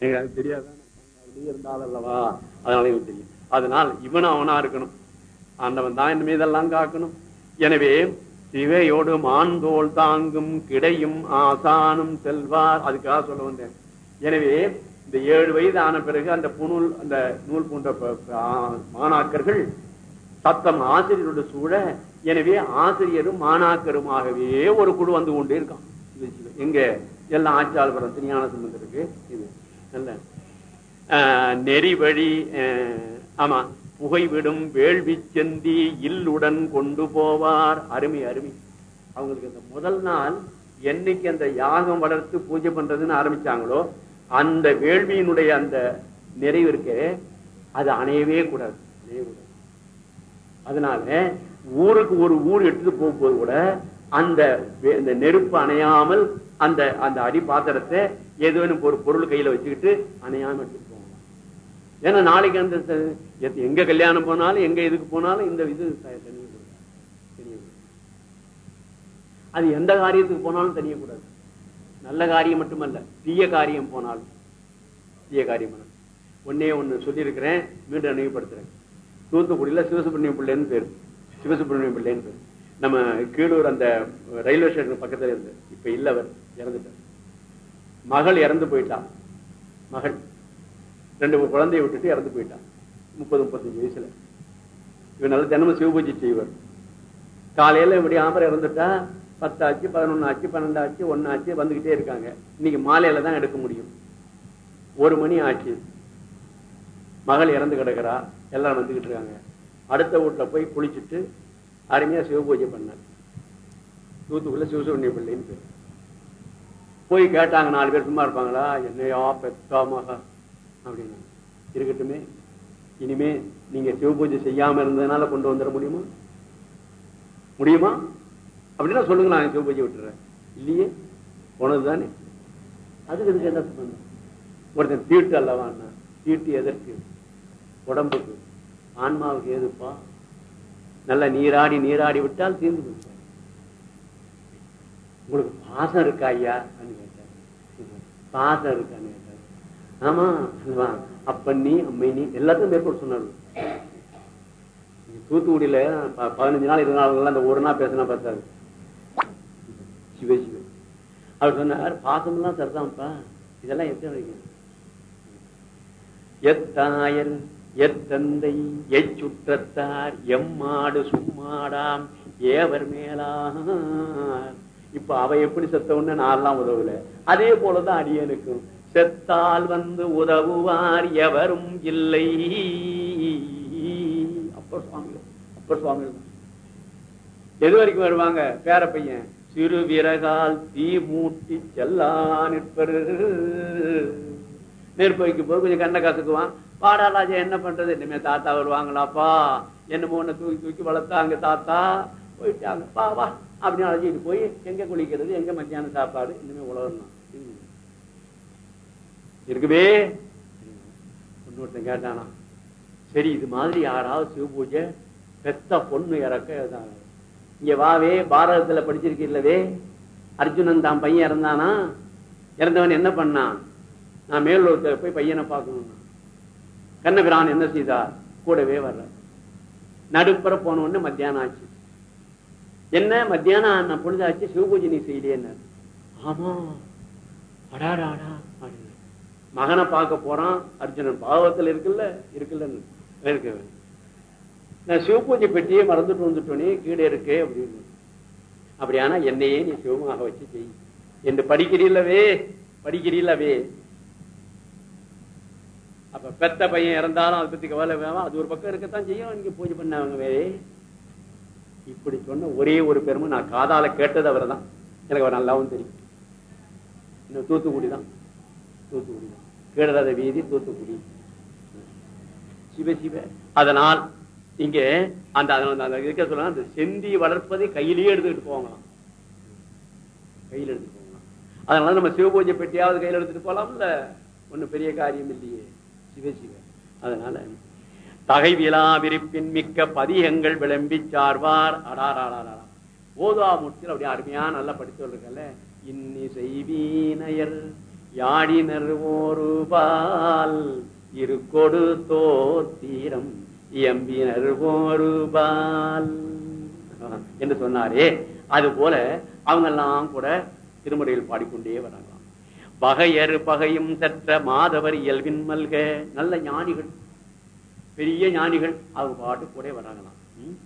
எனக்கு அது தெரியாதான் இருந்தாலும் அல்லவா அதனால எனக்கு தெரியும். அதனால் இவனும் அவனா இருக்கணும். ஆண்டவன் தான் என் மீதெல்லாம் காக்கணும். எனவே சிவையோடு மான்தோல் தாங்கும் கிடையும் ஆசானும் செல்வார். அதுக்காக சொல்ல வந்தேன். எனவே இந்த ஏழு வயது ஆன பிறகு அந்த புனூல் அந்த நூல் போன்ற மாணாக்கர்கள் சத்தம் ஆசிரியரோட சூழ எனவே ஆசிரியரும் மாணாக்கருமாகவே ஒரு குழு வந்து கொண்டே இருக்கான். எங்க எல்லாம் ஆட்சியாளபுரம் திருஞான சம்பந்தருக்கு இது நெறி வழி ஆமா புகைவிடும் வேள்வி செந்தி இல்லுடன் கொண்டு போவார். அருமை அருமை. அவங்களுக்கு அந்த முதல் நாள் என்னைக்கு அந்த யாகம் வளர்த்து பூஜை பண்றதுன்னு ஆரம்பிச்சாங்களோ அந்த வேள்வியினுடைய அந்த நிறைவு இருக்கே அது அணையவே கூடாது அணைய கூடாது. அதனால ஊருக்கு ஒரு ஊர் எடுத்து போகும்போது கூட அந்த நெருப்பு அணையாமல் அந்த அந்த அடி பாத்திரத்தை ஏதோ ஒரு பொருள் கையில வச்சுக்கிட்டு அணையாம எடுத்துட்டு போவாங்க ஏன்னா நாளைக்கு அந்த எங்க கல்யாணம் போனாலும் எங்க இதுக்கு போனாலும் இந்த இது தெரியக்கூடாது. அது எந்த காரியத்துக்கு போனாலும் தெரியக்கூடாது. நல்ல காரியம் மட்டுமல்ல தீய காரியம் போனாலும். தீய காரியம் ஒன்னே ஒண்ணு சொல்லியிருக்கிறேன் மீண்டும் நினைவுபடுத்துறேன். தூத்துக்குடியில சிவசுப்ரமணியம் பிள்ளைன்னு பேரு. சிவசுப்ரமணியம் பிள்ளைன்னு பேரு. நம்ம கீழூர் அந்த ரயில்வே ஸ்டேஷன் பக்கத்துல இருந்து இப்ப இல்ல அவர் இறந்துட்டார். மகள் இறந்து போயிட்டான். மகள். ரெண்டு குழந்தையை விட்டுட்டு இறந்து போயிட்டான். முப்பது முப்பத்தஞ்சு வயசுல. இவன் நல்ல தினமும் சிவபூஜை செய்வார். காலையில இப்படி ஆம்பரை இறந்துட்டா பத்தாச்சு பதினொன்னு ஆச்சு பன்னெண்டு ஆச்சு ஒன்னு ஆச்சு வந்துகிட்டே இருக்காங்க. இன்னைக்கு மாலையில தான் எடுக்க முடியும். ஒரு மணி ஆச்சு. மகள் இறந்து கிடக்கிறா. எல்லாம் வந்துகிட்டு இருக்காங்க. அடுத்த வீட்டுல போய் குளிச்சுட்டு அருமையா சிவபூஜை பண்ண தூத்துக்குள்ள சிவசுவண்ணிய பிள்ளைன்னு பேர். போய் கேட்டாங்க நாலு பேர் சும்மா இருப்பாங்களா? என்னையா பெத்தா மகா? அப்படின்னு. இருக்கட்டுமே. இனிமே நீங்க சிவபூஜை செய்யாம இருந்ததுனால கொண்டு வந்துட முடியுமா? முடியுமா? அப்படின்னா சொல்லுங்க நான் சிவபூஜை விட்டுறேன். இல்லையே? போனது தானே. அதுக்கு இதுக்கு என்ன சம்பந்தம்? ஒருத்தன் தீட்டு அல்லவா தீட்டு எதற்கு? உடம்புக்கு. ஆன்மாவுக்கு ஏதுப்பா நல்ல நீராடி நீராடி விட்டால் தீர்ந்து போச்சு. உங்களுக்கு பாசம் இருக்கா ஐயா? கேட்டார். பாசம் இருக்கான்னு கேட்டார். ஆமா அல்லவா அப்பன் நீ அம்மை நீ எல்லாத்தையும் மேற்கொண்டு சொன்னாரு. தூத்துக்குடியில பதினஞ்சு நாள் இருபது நாள் அந்த ஒரு நாள் பேசினா பார்த்தாரு. சிவ சிவ. அவர் சொன்னார் பாசமெல்லாம் சரிதான்ப்பா. இதெல்லாம் எத்தனை வைக்கணும் எத்தாயர் எத்தந்தை எச்சுற்றத்தார் எம்மாடு சும்மாடாம் ஏவர் மேலார். இப்ப அவ எப்படி செத்தவன்னு நான்லாம் உதவல? அதே போலதான் அடியனுக்கும். செத்தால் வந்து உதவுவார் எவரும் இல்லை. அப்பர் சுவாமிகள் அப்பர் சுவாமிகள். எது வரைக்கும் வருவாங்க? பேர பையன். சிறு விறகால் தீ மூட்டி செல்லா நிற்பரு. நெருப்பு வைக்கும் போது கொஞ்சம் கண்ணை கசக்குவான். பாடாலாஜா என்ன பண்றது? இனிமே தாத்தா வருவாங்களாப்பா? என்னமோ ஒண்ணு தூக்கி தூக்கி வளர்த்தாங்க தாத்தா. போயிட்டாங்க. பா வா. அப்படின்னு அழைச்சிட்டு போய் எங்க குளிக்கிறது எங்க மத்தியானம் சாப்பாடு இனிமே உலகம் தான் இருக்குவே இன்னொருத்தன் கேட்டானா சரி இது மாதிரி யாராவது சிவ பூஜை பெத்த பொண்ணு இறக்க இங்க வாவே பாரதத்துல படிச்சிருக்கீங்களவே அர்ஜுனன் தான் பையன் இறந்தானா? இறந்தவன் என்ன பண்ணான்? நான் மேலூர்ல போய் பையனை பார்க்கணும்னா. கண்ணபிரான் என்ன செய்தார்? கூடவே வர்ற நடுப்புற போன உடனே மத்தியானம் ஆச்சு. என்ன மத்தியானம் ஆன பொழுதாச்சு சிவபூஜை நீ செய்யலையே ஆமா. அடாடாடா மகனை பார்க்க போறான் அர்ஜுனன் பாவத்துல இருக்குல்ல இருக்குல்ல இருக்கு. நான் சிவபூஜை பெட்டியே மறந்துட்டு வந்துட்டோனே கீழே இருக்கு அப்படின்னு. அப்படியானா என்னையே நீ சிவமாக வச்சு செய். என்று படிக்கிறீல்லவே படிக்கிறீல்லவே. அப்ப பெத்த பையன் இறந்தாலும் அதை பத்தி கவலை அது ஒரு பக்கம் இருக்கத்தான் செய்யும் இங்க பூஜை பண்ணவங்க இப்படி சொன்ன ஒரே ஒரு பெருமை நான் காதால கேட்டது அவர் தான் எனக்கு அவர் நல்லாவும் தெரியும். இன்னும் தூத்துக்குடி தான் தூத்துக்குடி தான் கீழராத வீதி தூத்துக்குடி. சிவ சிவ. அதனால் இங்க அந்த இருக்க சொல்ல அந்த செந்தி வளர்ப்பதை கையிலேயே எடுத்துக்கிட்டு போவாங்களாம் கையில எடுத்துட்டு போகலாம். அதனால நம்ம சிவபூஜை பெட்டியாவது கையில எடுத்துட்டு போலாம்ல ஒண்ணும் பெரிய காரியம் இல்லையே. சிவ சிவ. அதனால தகை விரிப்பின் மிக்க பதிகங்கள் விளம்பி சார்வார். அடாராடாரா ஓதுவா மூர்த்தியில் அப்படியே அருமையா நல்லா படித்து இருக்கல இன்னி செய்வீனையர் யாடினர் ஒருபால் இருக்கொடு தோத்தீரம் எம்பினர் ஓருபால். என்று சொன்னாரே. அது போல அவங்க எல்லாம் கூட திருமுறையில் பாடிக்கொண்டே வராங்களாம். பகையர் பகையும் சற்ற மாதவர் இயல்பின் மல்க நல்ல ஞானிகள். பெரிய ஞானிகள் அவங்க பாட்டு கூட வராங்களாம். ம்.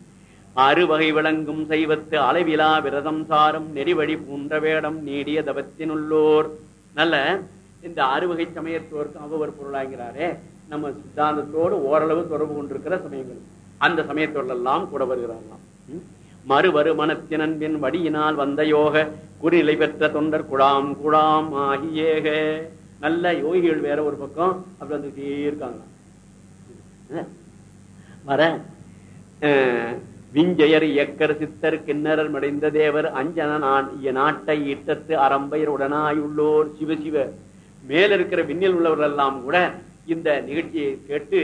அறுவகை விளங்கும் செய்வத்து அளவிலா விரதம் சாரும் நெறிவழி பூண்ட வேடம் நீடிய தவத்தினுள்ளோர். நல்ல இந்த அறுவகை சமயத்தோருக்கு அவவர் பொருளாகிறாரே நம்ம சித்தாந்தத்தோடு ஓரளவு தொடர்பு கொண்டிருக்கிற சமயங்கள். அந்த சமயத்தோடெல்லாம் கூட வருகிறார்களாம் மறுவரு மனத்தினன்பின் வடியினால் வந்த யோக குறிநிலை பெற்ற தொண்டர் குழாம் குழாம் ஆகியேக. நல்ல யோகிகள் வேற ஒரு பக்கம் அப்படி வந்துட்டே இருக்காங்க வர விஞ்சயர் இயக்கர் சித்தர் கிண்ணறர் மடைந்த தேவர் அஞ்சன நான் நாட்டை ஈட்டத்து அரம்பையர் உடனாயுள்ளோர் சிவ சிவ. மேல இருக்கிற விண்ணில் உள்ளவர்கள் எல்லாம் கூட இந்த நிகழ்ச்சியை கேட்டு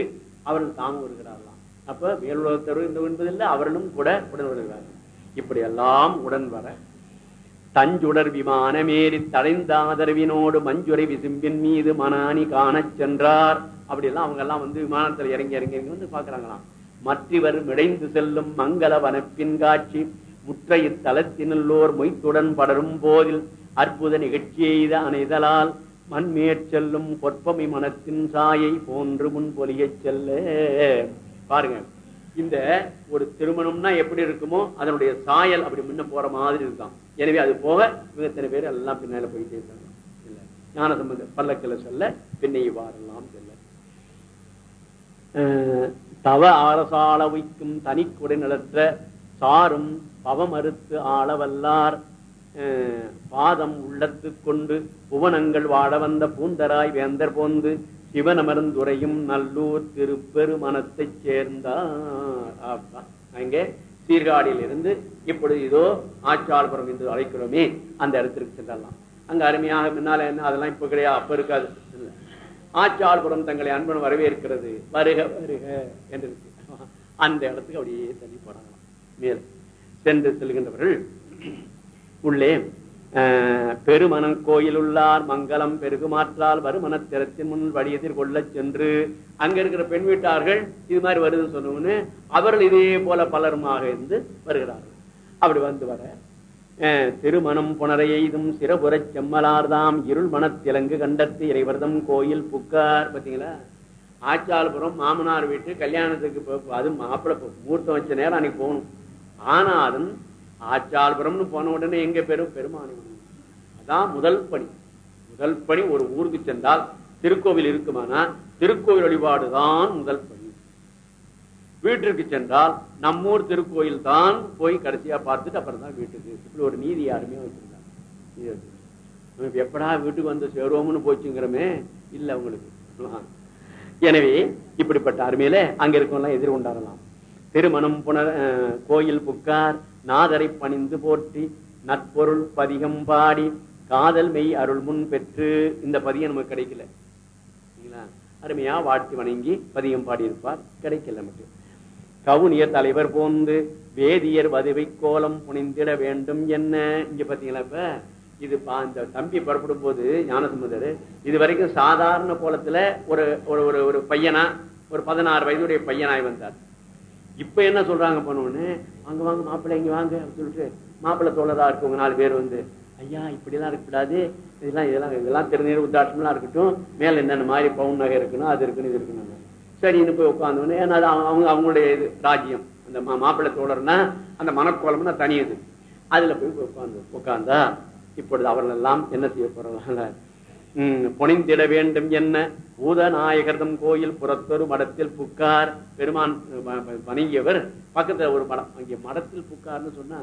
அவர்கள் தாங்க வருகிறார்களாம். அப்ப மேலுலகத்தவர் இந்த என்பதில்லை அவர்களும் கூட உடன் வருகிறார்கள். இப்படி எல்லாம் உடன் வர தஞ்சுடர் விமானமேறி தடைந்தாதரவினோடு மஞ்சுரை விசும்பின் மீது மனானி காணச் சென்றார். அப்படி எல்லாம் அவங்க எல்லாம் வந்து விமானத்துல இறங்கி இறங்கி இறங்கி வந்து பாக்குறாங்களாம் மற்றவர் மிடைந்து செல்லும் மங்கள வனப்பின் காட்சி முற்ற இத்தலத்தினுள்ளோர் மொய்த்துடன் படரும் போதில் அற்புத நிகழ்ச்சி எய்த அணைதலால் மண்மேற் செல்லும் பொற்பமை மனத்தின் சாயை போன்று முன் பொலியச் செல்ல. பாருங்க இந்த ஒரு திருமணம்னா எப்படி இருக்குமோ அதனுடைய சாயல் அப்படி முன்ன போற மாதிரி இருக்கான் எனவே அது போக இவங்க இத்தனை பேர் எல்லாம் பின்னால போயிட்டே இருக்காங்க. இல்ல ஞான சம்பந்த பல்லக்கில சொல்ல பின்னை வாரலாம் தவ அரசாள வைக்கும் தனிக்குடை நிலற்ற சாரும் பவமறுத்து ஆளவல்லார். பாதம் உள்ளத்து கொண்டு புவனங்கள் வாழ வந்த பூந்தராய் வேந்தர் போந்து சிவனமர்ந்துரையும் நல்லூர் திருப்பெருமனத்தைச் சேர்ந்தார். அங்கே சீர்காழியில் இருந்து இப்பொழுது இதோ ஆட்சியாளபுரம் என்று அழைக்கிறோமே அந்த இடத்திற்கு சென்றலாம் அங்க அருமையாக முன்னால என்ன அதெல்லாம் இப்ப கிடையாது அப்ப இருக்காது. இல்லை ஆச்சாள்புரம் தங்களை அன்பன் வரவேற்கிறது. வருக வருக என்று அந்த இடத்துக்கு அப்படியே தள்ளி போறாங்களாம் மேல் சென்று செல்கின்றவர்கள் உள்ளே பெருமனம் கோயில் உள்ளார் மங்களம் பெருகுமாற்றால் வருமனத்திறத்தின் முன் வழி கொள்ள சென்று அங்க இருக்கிற பெண் வீட்டார்கள் இது மாதிரி வருதுன்னு சொன்னவொன்னு அவர்கள் இதே போல பலருமாக இருந்து வருகிறார்கள். அப்படி வந்து வர திருமணம் புனரை எய்தும் செம்மலார்தாம் இருள் மனத்திலங்கு கண்டத்து இறைவர்தம் கோயில் புக்கார். பாத்தீங்களா? ஆச்சாலபுரம் மாமனார் வீட்டு கல்யாணத்துக்கு போ- அது மாப்பிள்ளை மூர்த்தம் வச்ச நேரம் அன்னைக்கு போகணும். ஆனாலும் ஆச்சாலபுரம்னு போன உடனே எங்க பெரும் பெருமானி அதான் முதல் பணி முதல் பணி ஒரு ஊருக்கு சென்றால் திருக்கோவில் இருக்குமானா? திருக்கோவில் வழிபாடுதான் முதல் பணி வீட்டிற்கு சென்றால் நம்மூர் திருக்கோயில் தான் போய் கடைசியா பார்த்துட்டு அப்புறம் தான் வீட்டுக்கு. இப்படி ஒரு நீதி யாருமே வச்சிருந்தாங்க எப்படா வீட்டுக்கு வந்து சேருவோம்னு போச்சுங்கிறமே இல்ல உங்களுக்கு எனவே இப்படிப்பட்ட அருமையில அங்க இருக்கவங்க எதிர்கொண்டாடலாம் திருமணம் புனர் அஹ், கோயில் புக்கார் நாதரை பணிந்து போற்றி நட்பொருள் பதிகம் பாடி காதல் மெய் அருள் முன் பெற்று இந்த பதியம் நமக்கு கிடைக்கல. சரிங்களா? அருமையா வாழ்த்து வணங்கி பதியம் பாடியிருப்பார். கிடைக்கல மட்டும் கவுனியர் தலைவர் போந்து வேதியர் வதுவை கோலம் புனிந்திட வேண்டும் என்ன? இங்க பாத்தீங்களா இப்ப? இது இந்த தம்பி புறப்படும் போது ஞானசம்பந்தர் இது வரைக்கும் சாதாரண கோலத்துல ஒரு ஒரு ஒரு ஒரு பையனா ஒரு பதினாறு வயதுடைய பையனாய் வந்தார். இப்ப என்ன சொல்றாங்க பண்ணுவோன்னு அங்க வாங்க மாப்பிள்ளை இங்க வாங்க அப்படின்னு சொல்லிட்டு மாப்பிள்ளை தோழரா இருக்கவங்க நாலு பேர் வந்து ஐயா இப்படி எல்லாம் இருக்கக்கூடாது. இதெல்லாம் இதெல்லாம் இதெல்லாம் திருநீர் உத்தாட்டம்லாம் இருக்கட்டும். மேல என்னென்ன மாதிரி பவுன் நகை இருக்கணும் அது இருக்குன்னு இது இருக்கணும் சரின்னு போய் உட்காந்தோடனே ஏன்னா அது அவங்க அவங்களுடைய இது ராஜ்யம். அந்த மா- மாப்பிள்ளை தோழர்னா அந்த மனக்கோலம்னா தனியது. அதுல போய் உட்காந்து உட்கார்ந்தா இப்பொழுது அவர்கள் எல்லாம் என்ன செய்ய போறாங்க உம் புனிந்திட வேண்டும் என்ன? பூதநாயகர்தம் கோயில் புறத்தொரு மடத்தில் புக்கார். பெருமான் வணங்கியவர் பக்கத்துல ஒரு மடம் அங்கே மடத்தில் புக்கார்னு சொன்னா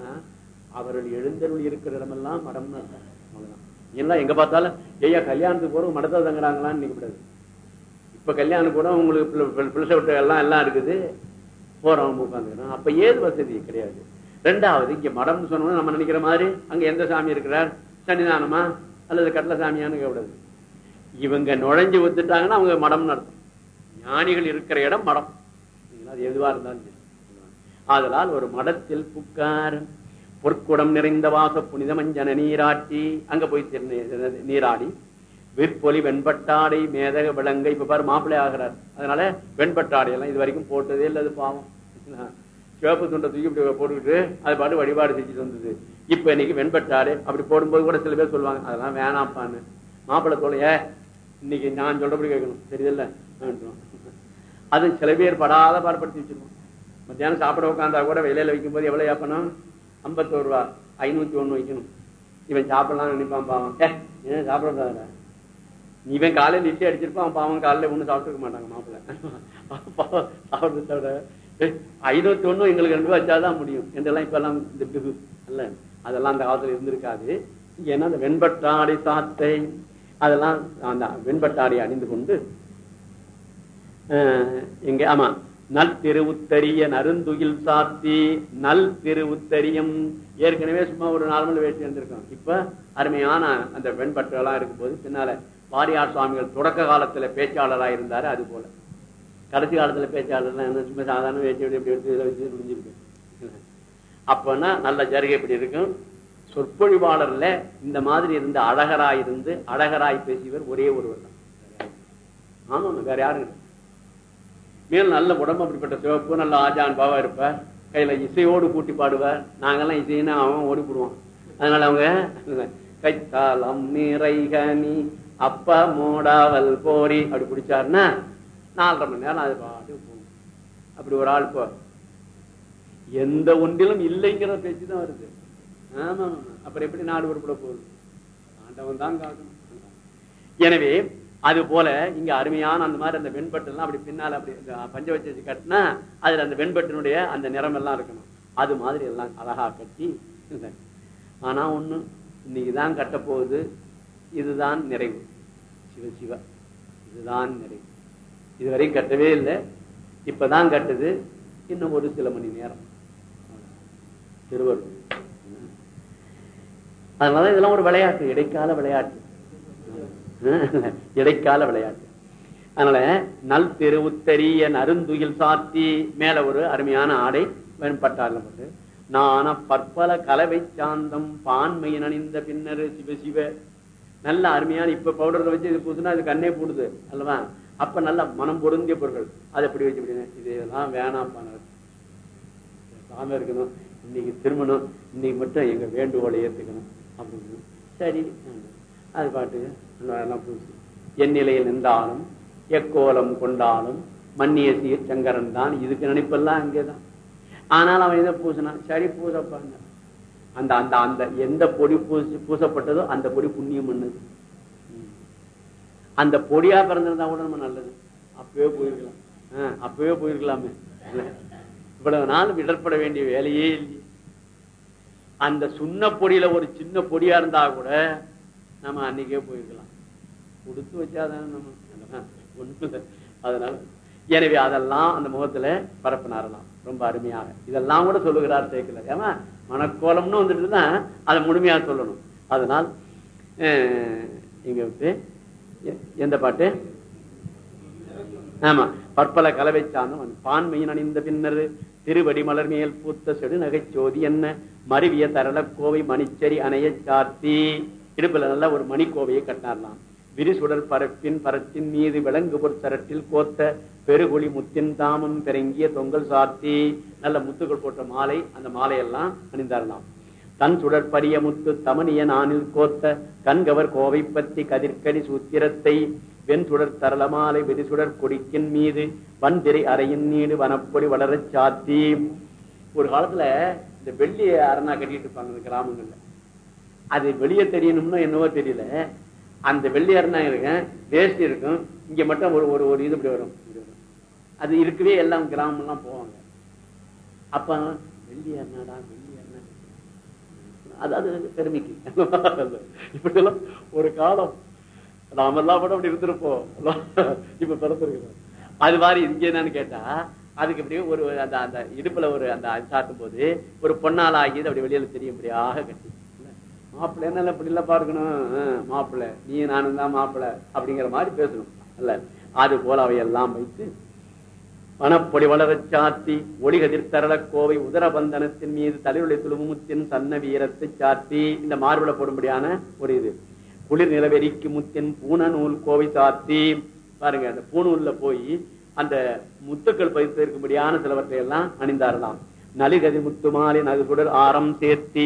அவர்கள் எழுந்தருள் இருக்கிற இடமெல்லாம் மடம்னு அவ்வளவுதான். எல்லாம் எங்க பார்த்தாலும் ஐயா கல்யாணத்துக்கு போறவங்க மடத்தை தங்குறாங்களான்னு நினைக்க கூடாது இப்ப கல்யாணம் கூட உங்களுக்கு பிள்ளை விட்டு எல்லாம் எல்லாம் இருக்குது. போறவங்க உட்காந்துக்கணும் அப்ப ஏது வசதி? கிடையாது. ரெண்டாவது இங்க மடம்னு சொன்னோம்னா நம்ம நினைக்கிற மாதிரி அங்க எந்த சாமி இருக்கிறார்? சன்னிதானமா? அல்லது கட்டள சாமியான்னு கூடாது இவங்க நுழைஞ்சு வந்துட்டாங்கன்னா அவங்க மடம் நடத்தும். ஞானிகள் இருக்கிற இடம் மடம். அது எதுவா இருந்தாலும் ஆதலால் ஒரு மடத்தில் புக்காரன் பொற்குடம் நிறைந்த வாச புனித மஞ்சன நீராட்டி அங்க போய் நீராடி விற்பொலி வெண்பட்டாடை மேதக விலங்கை இப்ப பாரு மாப்பிள்ளை ஆகிறார். அதனால வெண்பட்டாடை எல்லாம் இது வரைக்கும் போட்டதே இல்லை அது பாவம். சிவப்பு துண்டை தூக்கி இப்படி போட்டுக்கிட்டு அது பாட்டு வழிபாடு செஞ்சுட்டு வந்தது. இப்ப இன்னைக்கு வெண்பட்டாடை அப்படி போடும்போது கூட சில பேர் சொல்லுவாங்க அதெல்லாம் வேணாப்பான்னு மாப்பிள்ளை தோலைய இன்னைக்கு நான் சொல்றபடி கேட்கணும். தெரியுதுல்ல அது சில பேர் படாத பாடுபடுத்தி வச்சிருக்கோம். மத்தியானம் சாப்பிட உட்காந்தா கூட வெளியில வைக்கும் போது எவ்வளவு ஏப்பணும்? ஐம்பத்தோரு ரூபா. ஐநூத்தி ஒண்ணு வைக்கணும். இவன் சாப்பிடலாம் நினைப்பான் பாவம். ஏன் சாப்பிட இவன் காலையில இட்லி அடிச்சிருப்பான் பாவன் காலையில ஒண்ணு சாப்பிட்டுக்க மாட்டாங்க மாப்பிள்ள. சாப்பிட்டு ஐநூத்தி ஒண்ணும் எங்களுக்கு ரெண்டு ரூபா வச்சாதான் முடியும். என்றெல்லாம் இப்ப எல்லாம் இந்த பிகு அதெல்லாம் அந்த காலத்துல இருந்திருக்காது. ஏன்னா அந்த வெண்பட்டாடை சாத்தை அதெல்லாம் அந்த வெண்பட்டாடை அணிந்து கொண்டு இங்க ஆமா நல் திருவுத்தரிய நருந்துகில் சாத்தி நல் திருவுத்தரியம். ஏற்கனவே சும்மா ஒரு நார்மல் வேட்டி இருந்திருக்கோம் இப்ப அருமையான அந்த வெண்பட்டெல்லாம் இருக்கும் போது பின்னால வாரியார் சுவாமிகள் தொடக்க காலத்துல பேச்சாளராக இருந்தாரு அது போல. கடைசி காலத்துல பேச்சாளர்லாம் என்ன சும்மா சாதாரண வேட்டி எடுத்து இதில் வச்சு முடிஞ்சிருக்கு. அப்பன்னா நல்ல ஜருகை இப்படி இருக்கும். சொற்பொழிவாளர்ல இந்த மாதிரி இருந்த அழகராய் இருந்து அழகராய் பேசியவர் ஒரே ஒருவர் தான். ஆமா வேற யாரும் மேலும் நல்ல உடம்பு அப்படிப்பட்ட சிவப்பு நல்ல ஆஜான் பாவா இருப்பார். கையில இசையோடு கூட்டி பாடுவார். நாங்கெல்லாம் இசைன்னா அவன் ஓடி போடுவான். அதனால அவங்க கைத்தாளம் நிறைகனி அப்ப மூடாவல் போரி அப்படி பிடிச்சாருன்னா நாலரை மணி நேரம் அது பாட்டு போகும். அப்படி ஒரு ஆள் போ. எந்த ஒன்றிலும் இல்லைங்கிற பேச்சு தான் வருது. ஆமா அப்புறம் எப்படி நாடு உருப்பட போகுது? ஆண்டவன் தான் காக்கணும் எனவே அது போல இங்க அருமையான அந்த மாதிரி அந்த வெண்பட்டெல்லாம் அப்படி பின்னால அப்படி பஞ்ச வச்சு வச்சு கட்டினா அதுல அந்த வெண்பட்டினுடைய அந்த நிறம் எல்லாம் இருக்கணும். அது மாதிரி எல்லாம் அழகா கட்டி ஆனா ஒண்ணு இன்னைக்குதான் கட்ட போகுது இதுதான் நிறைவு. சிவ இதுதான் நிறைவு. இதுவரை கட்டவே இல்லை. இப்பதான் கட்டுது. இன்னும் ஒரு சில மணி நேரம். திருவள்ளுவர். அதனால இதெல்லாம் ஒரு விளையாட்டு. இடைக்கால விளையாட்டு. இடைக்கால விளையாட்டு. அதனால நல் தெருவுத்தரிய நருந்துயில் சாத்தி மேல ஒரு அருமையான ஆடை வெண்பட்டாரில் போட்டு நான பற்பல கலவை சாந்தம் பான்மையின் அணிந்த பின்னர் சிவ சிவ. நல்ல அருமையான இப்ப பவுடர்ல வச்சு இது பூசுனா அது கண்ணே போடுது அல்லவா? அப்ப நல்ல மனம் பொருந்திய பொருட்கள். அதை எப்படி வச்சு இப்படின்னு இதெல்லாம் வேணாம் சாமி இருக்கணும் இன்னைக்கு திருமணம் இன்னைக்கு மட்டும் எங்க வேண்டுகோளை ஏத்துக்கணும் அப்படின்னு. சரி அது பாட்டு எல்லாம் பூசி. என் நிலையில் நின்றாலும் எக்கோலம் கொண்டாலும் மன்னிய சீர் சங்கரன் தான். இதுக்கு நினைப்பெல்லாம் அங்கேதான். ஆனால் அவன் எதை பூசினான். சரி பூசப்பாங்க அந்த அந்த அந்த எந்த பொடி பூசி பூசப்பட்டதோ அந்த பொடி புண்ணியம் பண்ணது அந்த பொடியா பிறந்திருந்தா கூட நம்ம நல்லது. அப்பவே போயிருக்கலாம். அப்பவே போயிருக்கலாமே. இவ்வளவு நாள் விடற்பட வேண்டிய வேலையே இல்லை அந்த சுண்ண பொடியில ஒரு சின்ன பொடியா இருந்தா கூட நம்ம அன்னைக்கே போயிருக்கலாம். கொடுத்து வச்சாதானே நம்ம. ஒண்ணு அதனால எனவே அதெல்லாம் அந்த முகத்துல பரப்பினாரலாம். ரொம்ப அருமையாக. இதெல்லாம் கூட சொல்லுகிறார் சேர்க்கல ஏமா மனக்கோலம்னு வந்துட்டு தான் அதை முழுமையா சொல்லணும். அதனால் இங்க வந்து எந்த பாட்டு? ஆமா பற்பல கலவை சார்ந்தும் பான்மையின் அணிந்த பின்னர் திருவடி மலர் மேல் பூத்த செடு நகைச்சோதி என்ன? மருவிய தரள கோவை மணிச்சரி அணைய சாத்தி. இடுப்புல நல்ல ஒரு மணிக்கோவையை கட்டினார்லாம். விரிசுடர் பரப்பின் பரத்தின் மீது விலங்கு பொற்சரட்டில் கோத்த பெருகுழி முத்தின் தாமம் பெருங்கிய தொங்கல் சாத்தி. நல்ல முத்துக்கள் போட்ட மாலை அந்த மாலையெல்லாம் அணிந்தாரலாம் தன் சுடற்படிய முத்து தமனிய நானில் கோத்த கண்கவர் கோவை பத்தி கதிர்கடி சூத்திரத்தை வெண் சுடர் தரளமாலை வெடிசுடர் கொடிக்கின் மீது வன்திரை அறையின் நீடு வனப்பொடி வளரச் சாத்தி. ஒரு காலத்துல இந்த வெள்ளி அரணா கட்டிட்டு இருப்பாங்க கிராமங்கள்ல. அது வெளியே தெரியணும்னா என்னவோ தெரியல. அந்த வெள்ளி அரணா இருக்கும் வேஸ்ட் இருக்கும் இங்க மட்டும் ஒரு ஒரு ஒரு இது இப்படி வரும். அது இருக்கவே எல்லாம் கிராமம் எல்லாம் போவாங்க. அப்ப வெள்ளி அரணாடா வெள்ளி அதாவது பெருமைக்கு. இப்படி எல்லாம் ஒரு காலம். நாம எல்லாம் கூட அப்படி இருந்திருப்போம். இப்ப பிறந்திருக்கிறோம். அது மாதிரி இங்க என்னன்னு கேட்டா அதுக்கு இப்படியே ஒரு அந்த அந்த இடுப்புல ஒரு அந்த சாட்டும் போது ஒரு பொன்னால ஆகியது அப்படி வெளியில தெரியும்படியாக கட்டி. மாப்பிள்ளை என்ன இப்படி இல்ல பார்க்கணும். மாப்பிள்ளை. நீ நானும் தான் மாப்பிள்ள அப்படிங்கிற மாதிரி பேசணும். அல்ல அது போல அவையெல்லாம் வைத்து பணப்பொடி வளரச் சாத்தி ஒளிகதிர் தரள கோவை உதரபந்தனத்தின் மீது தலைவலி துளுமுத்தின் சன்ன வீரத்தை சாத்தி இந்த மார்புல போடும்படியான ஒரு இது. குளிர் நிலவெறிக்கு முத்தின் பூன நூல் கோவை சாத்தி. பாருங்க அந்த பூணூல்ல போய் அந்த முத்துக்கள் பதித்து சிலவற்றை எல்லாம் அணிந்தாரலாம் நலிகதி முத்துமாலின் அது குடல் ஆரம் சேர்த்தி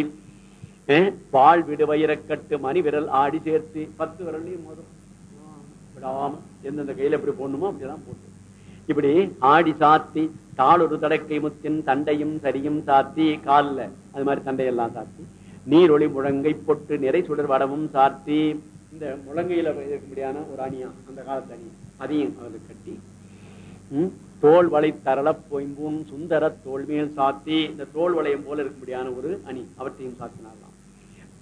பால் விடு வயிறக்கட்டு மணி விரல் ஆடி சேர்த்து பத்து விரலையும் மோதும். விடாம எந்தெந்த கையில எப்படி போடணுமோ அப்படிதான் போட்டு. இப்படி ஆடி சாத்தி தாளொரு தடக்கை முத்தின் தண்டையும் சரியும் சாத்தி கால்ல அது மாதிரி தண்டையெல்லாம் சாத்தி நீரொளி முழங்கை பொட்டு நிறை சுடர் வடமும் சாத்தி. இந்த முழங்கையில இருக்கும்படியான ஒரு அணியா அந்த காலத்து அணி. அதையும் அவருக்கு கட்டி தோல் வளை தரள பொய்ம்பும் சுந்தர தோல்வியல் சாத்தி இந்த தோல் வளையம் போல இருக்கும்படியான ஒரு அணி அவற்றையும் சாத்தினாரலாம்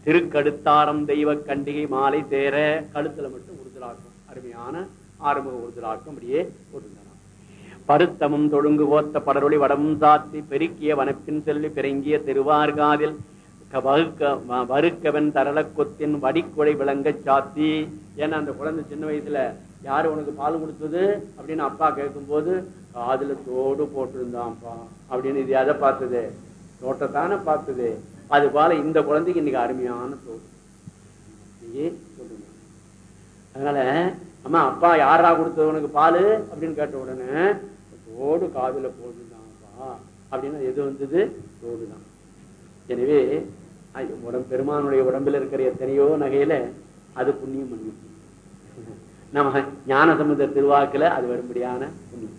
திருக்கடுத்தாரம் தெய்வ கண்டிகை மாலை தேர கழுத்துல மட்டும் உறுதலாக்கும் அருமையான ஆறுமுக உறுதலாக்கும் அப்படியே போட்டுருந்தாராம் பருத்தமும் தொழுங்கு போத்த படரொளி வடமும் சாத்தி பெருக்கிய வனப்பின் செல்வி பெருங்கிய திருவார்காதில் க- வகுக்க வறுக்கவன் தரள கொத்தின் வடிக்குடை விளங்கச் சாத்தி. ஏன்னா அந்த குழந்தை சின்ன வயசுல யாரு உனக்கு பால் கொடுத்தது? அப்படின்னு அப்பா கேட்கும்போது காதுல தோடு போட்டிருந்தான்ப்பா. அப்படின்னு இது எதை பார்த்தது? தோட்டத்தானே பார்த்தது. அது போல இந்த குழந்தைக்கு இன்னைக்கு அருமையான தோல் சொல்லுங்க. அதனால அம்மா அப்பா யாரா கொடுத்தது உனக்கு பாலு? அப்படின்னு கேட்ட உடனே தோடு காதுல போட்டுதான்ப்பா அப்படின்னு எது வந்தது? தோடுதான் எனவே உடம்பு பெருமானுடைய உடம்பில் இருக்கிற எத்தனையோ நகையில அது புண்ணியம் பண்ணி நம்ம ஞான சம்பந்த திருவாக்குல அது வரும்படியான புண்ணியம்.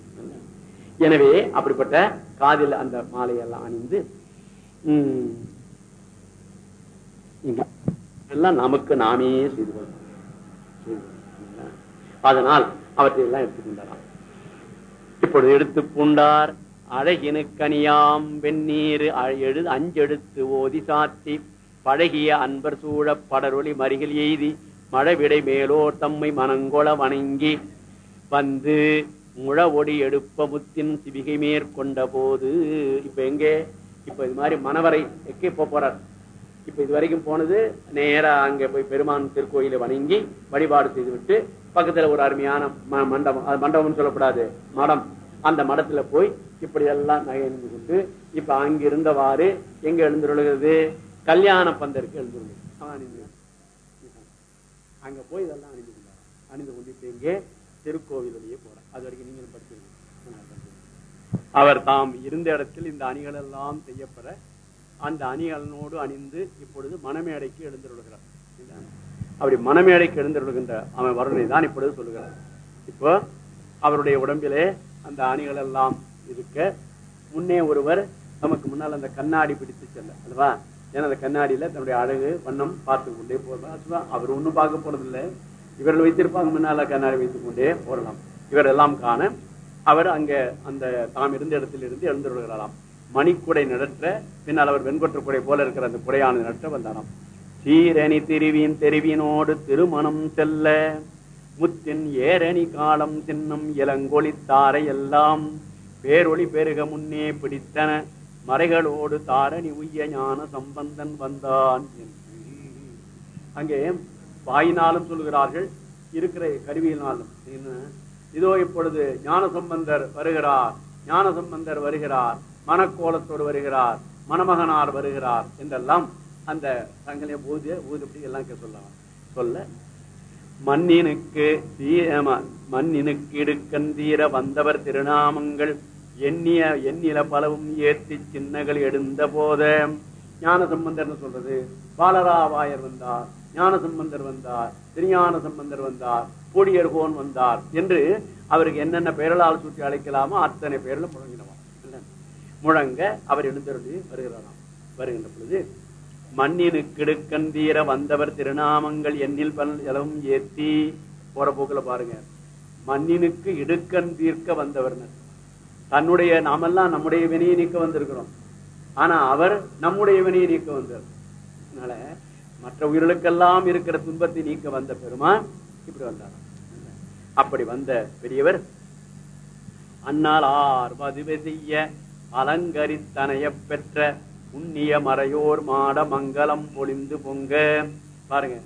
எனவே அப்படிப்பட்ட காதில் அந்த மாலையெல்லாம் அணிந்து உம், எல்லாம் நமக்கு நாமே செய்து கொள்ளலாம் அதனால் அவற்றை எல்லாம் எடுத்துக்கொண்டாராம் இப்பொழுது எடுத்து பூண்டார் அழகினுக்கனியாம் வெந்நீர் அ- எழு அஞ்செடுத்து ஓதி சாத்தி பழகிய அன்பர் சூழப் படரொளி மறிகள் எய்தி மழவிடை மேலோர் தம்மை மனங்கொள வணங்கி வந்து முழ ஒடி எடுப்ப முத்தின் சிவிகை மேற்கொண்ட போது இப்ப எங்கே? இப்ப இது மாதிரி மணவரை எக்கே போறார்? இப்ப இது வரைக்கும் போனது நேரா அங்க போய் பெருமான் திருக்கோயில வணங்கி வழிபாடு செய்துவிட்டு பக்கத்துல ஒரு அருமையான மண்டபம் மண்டபம்னு சொல்லக்கூடாது மடம். அந்த மடத்துல போய் இப்படி எல்லாம் நகைந்து கொண்டு இப்ப அங்க இருந்தவாறு எங்க எழுந்துருகிறது? கல்யாண பந்தருக்கு எழுந்துருது அங்க போய் இதெல்லாம் அணிந்து கொண்டார் அணிந்து கொண்டு இப்ப இங்கே திருக்கோவிலேயே போறார். அது வரைக்கும் நீங்களும் படிச்சிருக்கீங்க. அவர் தாம் இருந்த இடத்தில் இந்த அணிகள் எல்லாம் செய்யப்பட அந்த அணிகலனோடு அணிந்து இப்பொழுது மணமேடைக்கு எழுந்திருக்கிறார் அப்படி மணமேடைக்கு எழுந்திருக்கின்ற அவன் வருணை தான் இப்பொழுது சொல்லுகிறார். இப்போ அவருடைய உடம்பிலே அந்த அணிகள் எல்லாம் இருக்க முன்னே ஒருவர் நமக்கு முன்னால் அந்த கண்ணாடி பிடித்து செல்ல அல்லவா? ஏன்னா அந்த கண்ணாடியில தன்னுடைய அழகு வண்ணம் பார்த்து கொண்டே போறதா அவர் ஒன்றும் பார்க்க போறதில்லை. இவர்கள் வைத்திருப்பாங்க முன்னால கண்ணாடி வைத்துக் கொண்டே போடலாம் இவரெல்லாம் காண அவர் அங்க அந்த தாம் இருந்த இடத்திலிருந்து எழுந்து விடுகிறாராம் மணிக்குடை நடற்ற பின்னால் அவர் வெண்கொற்ற குடை போல இருக்கிற அந்த குடையானது நடற்ற வந்தாராம் சீரணி திருவின் தெருவினோடு திருமணம் செல்ல முத்தின் ஏரணி காலம் சின்னம் இளங்கொழித்தாரை எல்லாம் பேரொளி பெருக முன்னே பிடித்தன மறைகளோடு தாரணி உய்ய ஞான சம்பந்தன் வந்தான் என்று. அங்கே வாயினாலும் சொல்கிறார்கள் இருக்கிற கருவியினாலும். என்ன? இதோ இப்பொழுது ஞான சம்பந்தர் வருகிறார். ஞான சம்பந்தர் வருகிறார் மனக்கோலத்தோடு வருகிறார் மணமகனார் வருகிறார் என்றெல்லாம் அந்த தங்களை பூஜை ஊதி எல்லாம் சொல்லலாம். சொல்ல மண்ணினுக்கு மண்ணினுக்கு இடுக்கன் தீர வந்தவர் திருநாமங்கள் எண்ணிய எண்ணில பலவும் ஏத்தி சின்னகள் எடுந்த போத. ஞான சம்பந்தர்னு சொல்றது பாலராவாயர் வந்தார் ஞான சம்பந்தர் வந்தார் திருஞான சம்பந்தர் வந்தார் பூடியர்கோன் வந்தார் என்று அவருக்கு என்னென்ன பெயர்களால் சுற்றி அழைக்கலாமோ அத்தனை பெயர்களும் முழங்கினவான். இல்ல? முழங்க அவர் எழுந்தருளி வருகிறாராம். வருகின்ற பொழுது மண்ணினு கிடுக்கன் தீர வந்தவர் திருநாமங்கள் எண்ணில் பல் எலவும் ஏத்தி போற போக்குல பாருங்க. மண்ணினுக்கு இடுக்கன் தீர்க்க வந்தவர்னர் தன்னுடைய நாமெல்லாம் நம்முடைய வினையை நீக்க வந்திருக்கிறோம். ஆனா அவர் நம்முடைய வினையை நீக்க வந்தார். அதனால மற்ற உயிர்களுக்கெல்லாம் இருக்கிற துன்பத்தை நீக்க வந்த பெருமான் இப்படி வந்தாராம். அப்படி வந்த பெரியவர் அன்னால் ஆர் மதுவை செய்ய அலங்கரித்தனைய பெற்ற புண்ணிய மறையோர் மாட மங்களம் பொழிந்து பொங்க. பாருங்க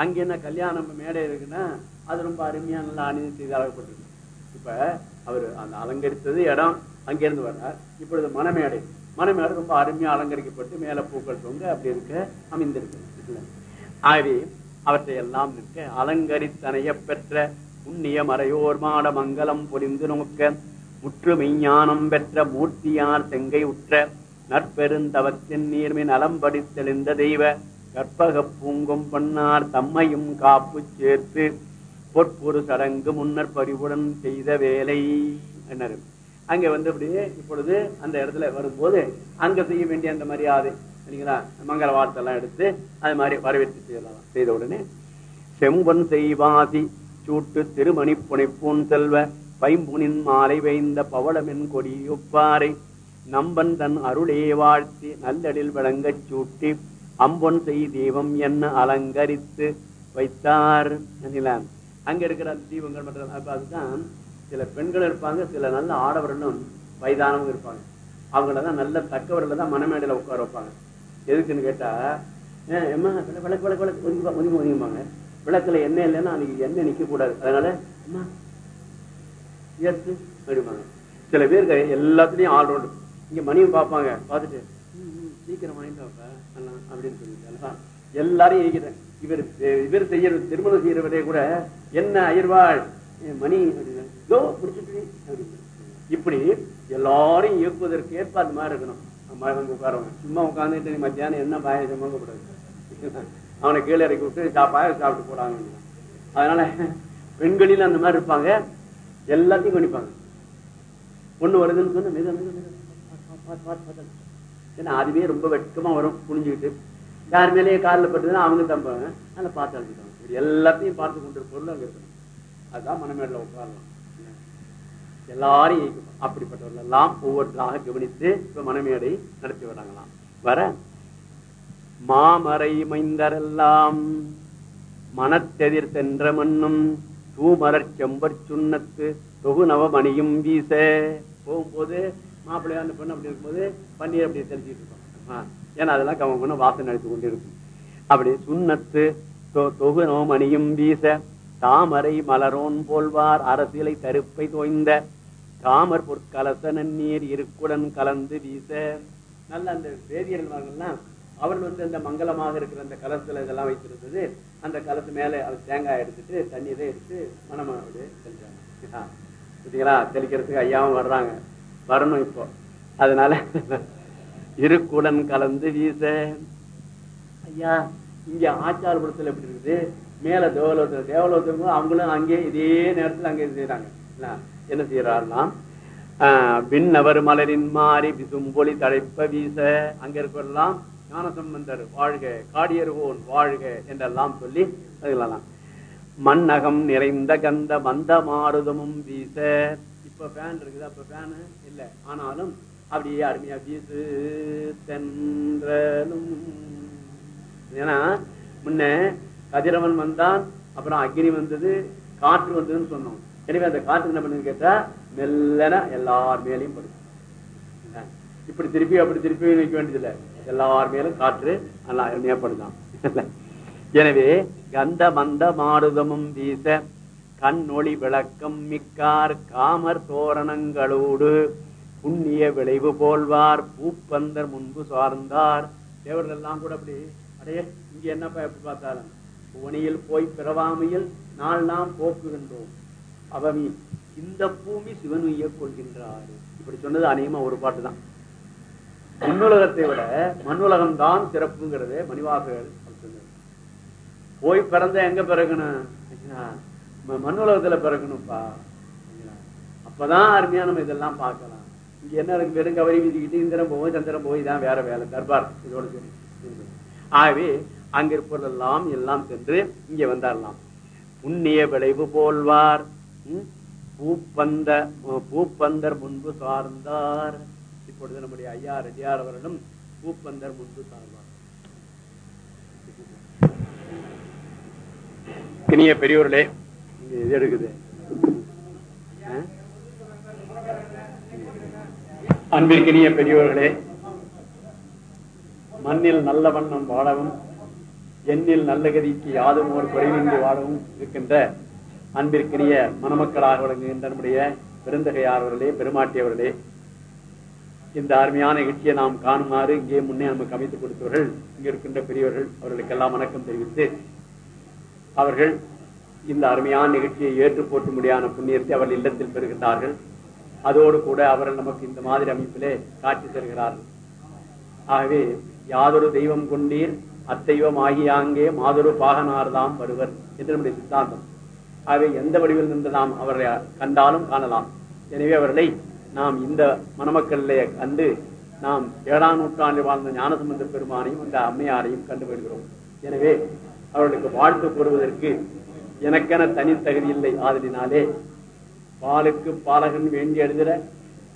அங்க என்ன கல்யாணம் மேடை இருக்குன்னா அது ரொம்ப அருமையா நல்லா அணிந்து செய்து அழகப்பட்டிருக்கு இப்ப அவர் அந்த அலங்கரித்தது இடம் அங்கிருந்து வர்றார். இப்பொழுது மணமேடை மணமேடை ரொம்ப அருமையா அலங்கரிக்கப்பட்டு மேல பூக்கள் தொங்க அப்படி இருக்க அமைந்திருக்கு. ஆகவே அவற்றை எல்லாம் நிற்க அலங்கரித்தனைய பெற்ற புண்ணிய மறையோர் மாட மங்கலம் பொலிந்து நோக்க முற்று மெய்ஞானம் பெற்ற மூர்த்தியார் செங்கை உற்ற நற்பெருந்தவத்தின் நீர்மின் நலம்படி தெளிந்த தெய்வ கற்பக பூங்கும் பண்ணார் தம்மையும் காப்பு சேர்த்து பொற்பொரு சடங்கு முன்னர் பறிவுடன் செய்த வேலை என்ன அங்க வந்து அப்படியே இப்பொழுது அந்த இடத்துல வரும்போது அங்க செய்ய வேண்டிய அந்த மரியாதை சரிங்களா? மங்கள வார்த்தைலாம் எடுத்து அது மாதிரி வரவேற்று செய்யலாம். செய்த உடனே செம்பன் செய்வாதி சூட்டு திருமணி புனைப்பூன் செல்வ பைம்புனின் மாலை வைந்த பவளமென் கொடியொப்பாரை நம்பன் தன் அருளே வாழ்த்தி நல்லடில் விளங்கச் சூட்டி அம்பொன் செய் தெய்வம் என்ன அலங்கரித்து வைத்தார் அங்க இருக்கிற அந்த தீபங்கள் மற்ற அதுதான் சில பெண்கள் இருப்பாங்க சில நல்ல ஆடவர்களும் வயதானவங்க இருப்பாங்க அவங்கள தான் நல்ல தக்கவர்களை தான் மனமேடையில உட்கார வைப்பாங்க எதுக்குன்னு கேட்டா விளக்கு விளக்கு விளக்கு ஒதுங்கி ஒதுங்கி ஒதுங்கிப்பாங்க விளக்குல எண்ணெய் இல்லைன்னா அன்னைக்கு எண்ணெய் நிக்க கூடாது. அதனால சில பேருக்கு எல்லாத்துலயும் ஆல் ரவுண்டு இங்க மணியும் பார்ப்பாங்க. பார்த்துட்டு சீக்கிரம் வாங்கிட்டு பார்ப்பேன் அப்படின்னு சொல்லிட்டு. எல்லாரையும் இருக்கிறேன் இவர் இவர் செய்யற திருமணம் செய்யறவரே கூட என்ன அயர்வாள்? மணி அப்படின்னு "இதோ பிடிச்சிட்டு இப்படி எல்லாரும் இயக்குவதற்கு ஏற்ப அது மாதிரி இருக்கணும். உட்காரவங்க சும்மா உட்காந்துட்டு மத்தியானம் என்ன பாயசமாக கூடாது அவனை கீழே இறக்கி விட்டு சா சாப்பிட்டு போறாங்க அதனால பெண்களில் அந்த மாதிரி இருப்பாங்க. எல்லாத்தையும் கணிப்பாங்க. பொண்ணு வருதுன்னு சொன்னா ஏன்னா அதுவே ரொம்ப வெட்கமா வரும் புனிஞ்சுக்கிட்டு யார் மேலேயே காலில் பட்டுதுன்னா அவங்க தம்பாங்க அதில் பார்த்து அழைச்சிட்டாங்க இப்படி எல்லாத்தையும் பார்த்து கொண்டு பொருள் அங்கே இருக்கணும் அதுதான் மனமேடல உட்காரலாம் எல்லாரையும் அப்படிப்பட்டவர்கள் எல்லாம் ஒவ்வொருத்தராக கவனித்து இப்ப மனமேடை நடத்தி வராங்களாம் வர மாமரை மைந்தரெல்லாம் மனத்தெதிர் சென்ற மண்ணும் தூமரச் செம்பற் சுண்ணத்து தொகு நவமணியும் வீச. போகும்போது மாப்பிள்ளையா அந்த பொண்ணு அப்படி இருக்கும்போது பன்னீர் அப்படி தெளிச்சிட்டு இருக்கோம் ஏன்னா அதெல்லாம் கவனம் பண்ண வாசனை அடித்து கொண்டு இருக்கும் அப்படி சுண்ணத்து தொ- தொகு நவமணியும் வீச. தாமரை மலரோன் போல்வார் அரசியலை தருப்பை தோய்ந்த. தாமர் பொற்கலச நன்னீர் இருக்குடன் கலந்து வீச. நல்ல அந்த வேதியர்கள்லாம் அவர்கள் வந்து அந்த மங்களமாக இருக்கிற அந்த கலசத்துல இதெல்லாம் வைத்திருந்தது. அந்த கலசு மேல அவர் தேங்காய் எடுத்துட்டு தண்ணீரை எடுத்து மனமா அப்படியே தெளிச்சாங்க பார்த்தீங்களா? தெளிக்கிறதுக்கு ஐயாவும் வர்றாங்க. வரணும் இப்போ. அதனால இருக்குடன் கலந்து வீச. ஐயா இங்க ஆச்சாரபுரத்துல எப்படி இருக்குது? மேல தேவலோகத்துல தேவலோத்தம் அவங்களும் அங்கே இதே நேரத்துல அங்கே செய்யறாங்க என்ன? என்ன செய்யறாருன்னா விண்ணவர் மலரின் மாறி விசும்பொலி தழைப்ப வீச. அங்க இருக்கலாம் ஞானசம்பந்தர் வாழ்க காடியர்கோன் வாழ்க என்றெல்லாம் சொல்லி அதுலாம் மண்ணகம் நிறைந்த கந்த மந்த மாருதமும் வீச. இப்ப ஃபேன் இருக்குது அப்ப ஃபேனு இல்ல. ஆனாலும் அப்படியே அருமையா வீசு தென்றலும். ஏன்னா முன்ன கதிரவன் வந்தான் அப்புறம் அக்னி வந்தது காற்று வந்ததுன்னு சொன்னோம். எனவே அந்த காற்று என்ன பண்ணுன்னு கேட்டா மெல்லன எல்லார் மேலையும் படும் இப்படி திருப்பி அப்படி திருப்பி நிற்க வேண்டியதில்லை. எல்லார் மேலும் காற்று நல்லா அருமையா எனவே கந்த மந்த மாருதமும் வீச கண் ஒளி விளக்கம் மிக்கார் காமர் தோரணங்களோடு புண்ணிய விளைவு போல்வார் பூப்பந்தர் முன்பு சார்ந்தார். தேவர்கள் எல்லாம் கூட அப்படி அடையே இங்க என்னப்பா எப்படி பார்த்தாலும்? புவனியில் போய் பிறவாமையில் நாள் நாம் போக்குகின்றோம். அவமி இந்த பூமி சிவன் உய்ய கொள்கின்றார். இப்படி சொன்னது அநேகமா ஒரு பாட்டு தான் மண்ணுலகத்தை விட மண்ணுலகம் தான் சிறப்புங்கிறது மணிவாக போய் பிறந்த எங்க பிறக்கணும்? மண்ணுலகத்துல பிறக்கணும்ப்பா. அப்பதான் அருமையா நம்ம இதெல்லாம் பார்க்கலாம். இங்க என்ன இருக்கு? வெறும் கவரி வீதிக்கிட்டு இந்திரம் போவோம் சந்திரம் போய் தான் வேற வேலை. தர்பார் இதோட சரி. ஆகவே அங்க இருப்பதெல்லாம் எல்லாம் சென்று இங்க வந்தாரலாம். புண்ணிய விளைவு போல்வார். பூப்பந்த பூப்பந்தர் முன்பு சார்ந்தார். இப்பொழுது நம்முடைய ஐயா ரெட்டியார் அவர்களும் பூப்பந்தர் முன்பு சார்ந்தார் இனிய பெரியோர்களே இங்க இது எடுக்குது? அன்பிற்கினிய பெரியோர்களே மண்ணில் நல்ல வண்ணம் வாழவும் எண்ணில் நல்ல கதிக்கு யாதும் ஒரு குறைவின்றி வாழவும் இருக்கின்ற அன்பிற்கினிய மணமக்களாக விளங்குகின்ற நம்முடைய பெருந்தகையாரவர்களே பெருமாட்டியவர்களே இந்த அருமையான நிகழ்ச்சியை நாம் காணுமாறு இங்கே முன்னே நமக்கு அமைத்துக் கொடுத்தவர்கள் இங்க இருக்கின்ற பெரியவர்கள் அவர்களுக்கெல்லாம் வணக்கம் தெரிவித்து அவர்கள் இந்த அருமையான நிகழ்ச்சியை ஏற்று போட்டு முடியான புண்ணியத்தை அவர்கள் இல்லத்தில் பெறுகின்றார்கள். அதோடு கூட அவர்கள் நமக்கு இந்த மாதிரி அமைப்பிலே காட்சி தருகிறார்கள். ஆகவே யாதொரு தெய்வம் கொண்டீர் அத்தெய்வம் ஆகியாங்கே மாதொரு பாகனார்தாம் வருவர் என்று நம்முடைய சித்தாந்தம். ஆகவே எந்த வடிவில் நின்று நாம் அவர்களை கண்டாலும் காணலாம். எனவே அவர்களை நாம் இந்த மணமக்களிலே கண்டு நாம் ஏழாம் நூற்றாண்டில் வாழ்ந்த ஞானசம்பந்த பெருமானையும் அந்த அம்மையாரையும் கண்டுபிடிக்கிறோம் எனவே அவர்களுக்கு வாழ்த்து கூறுவதற்கு எனக்கென தனித்தகுதி இல்லை. ஆதலினாலே பாலுக்கு பாலகன் வேண்டி எழுதிட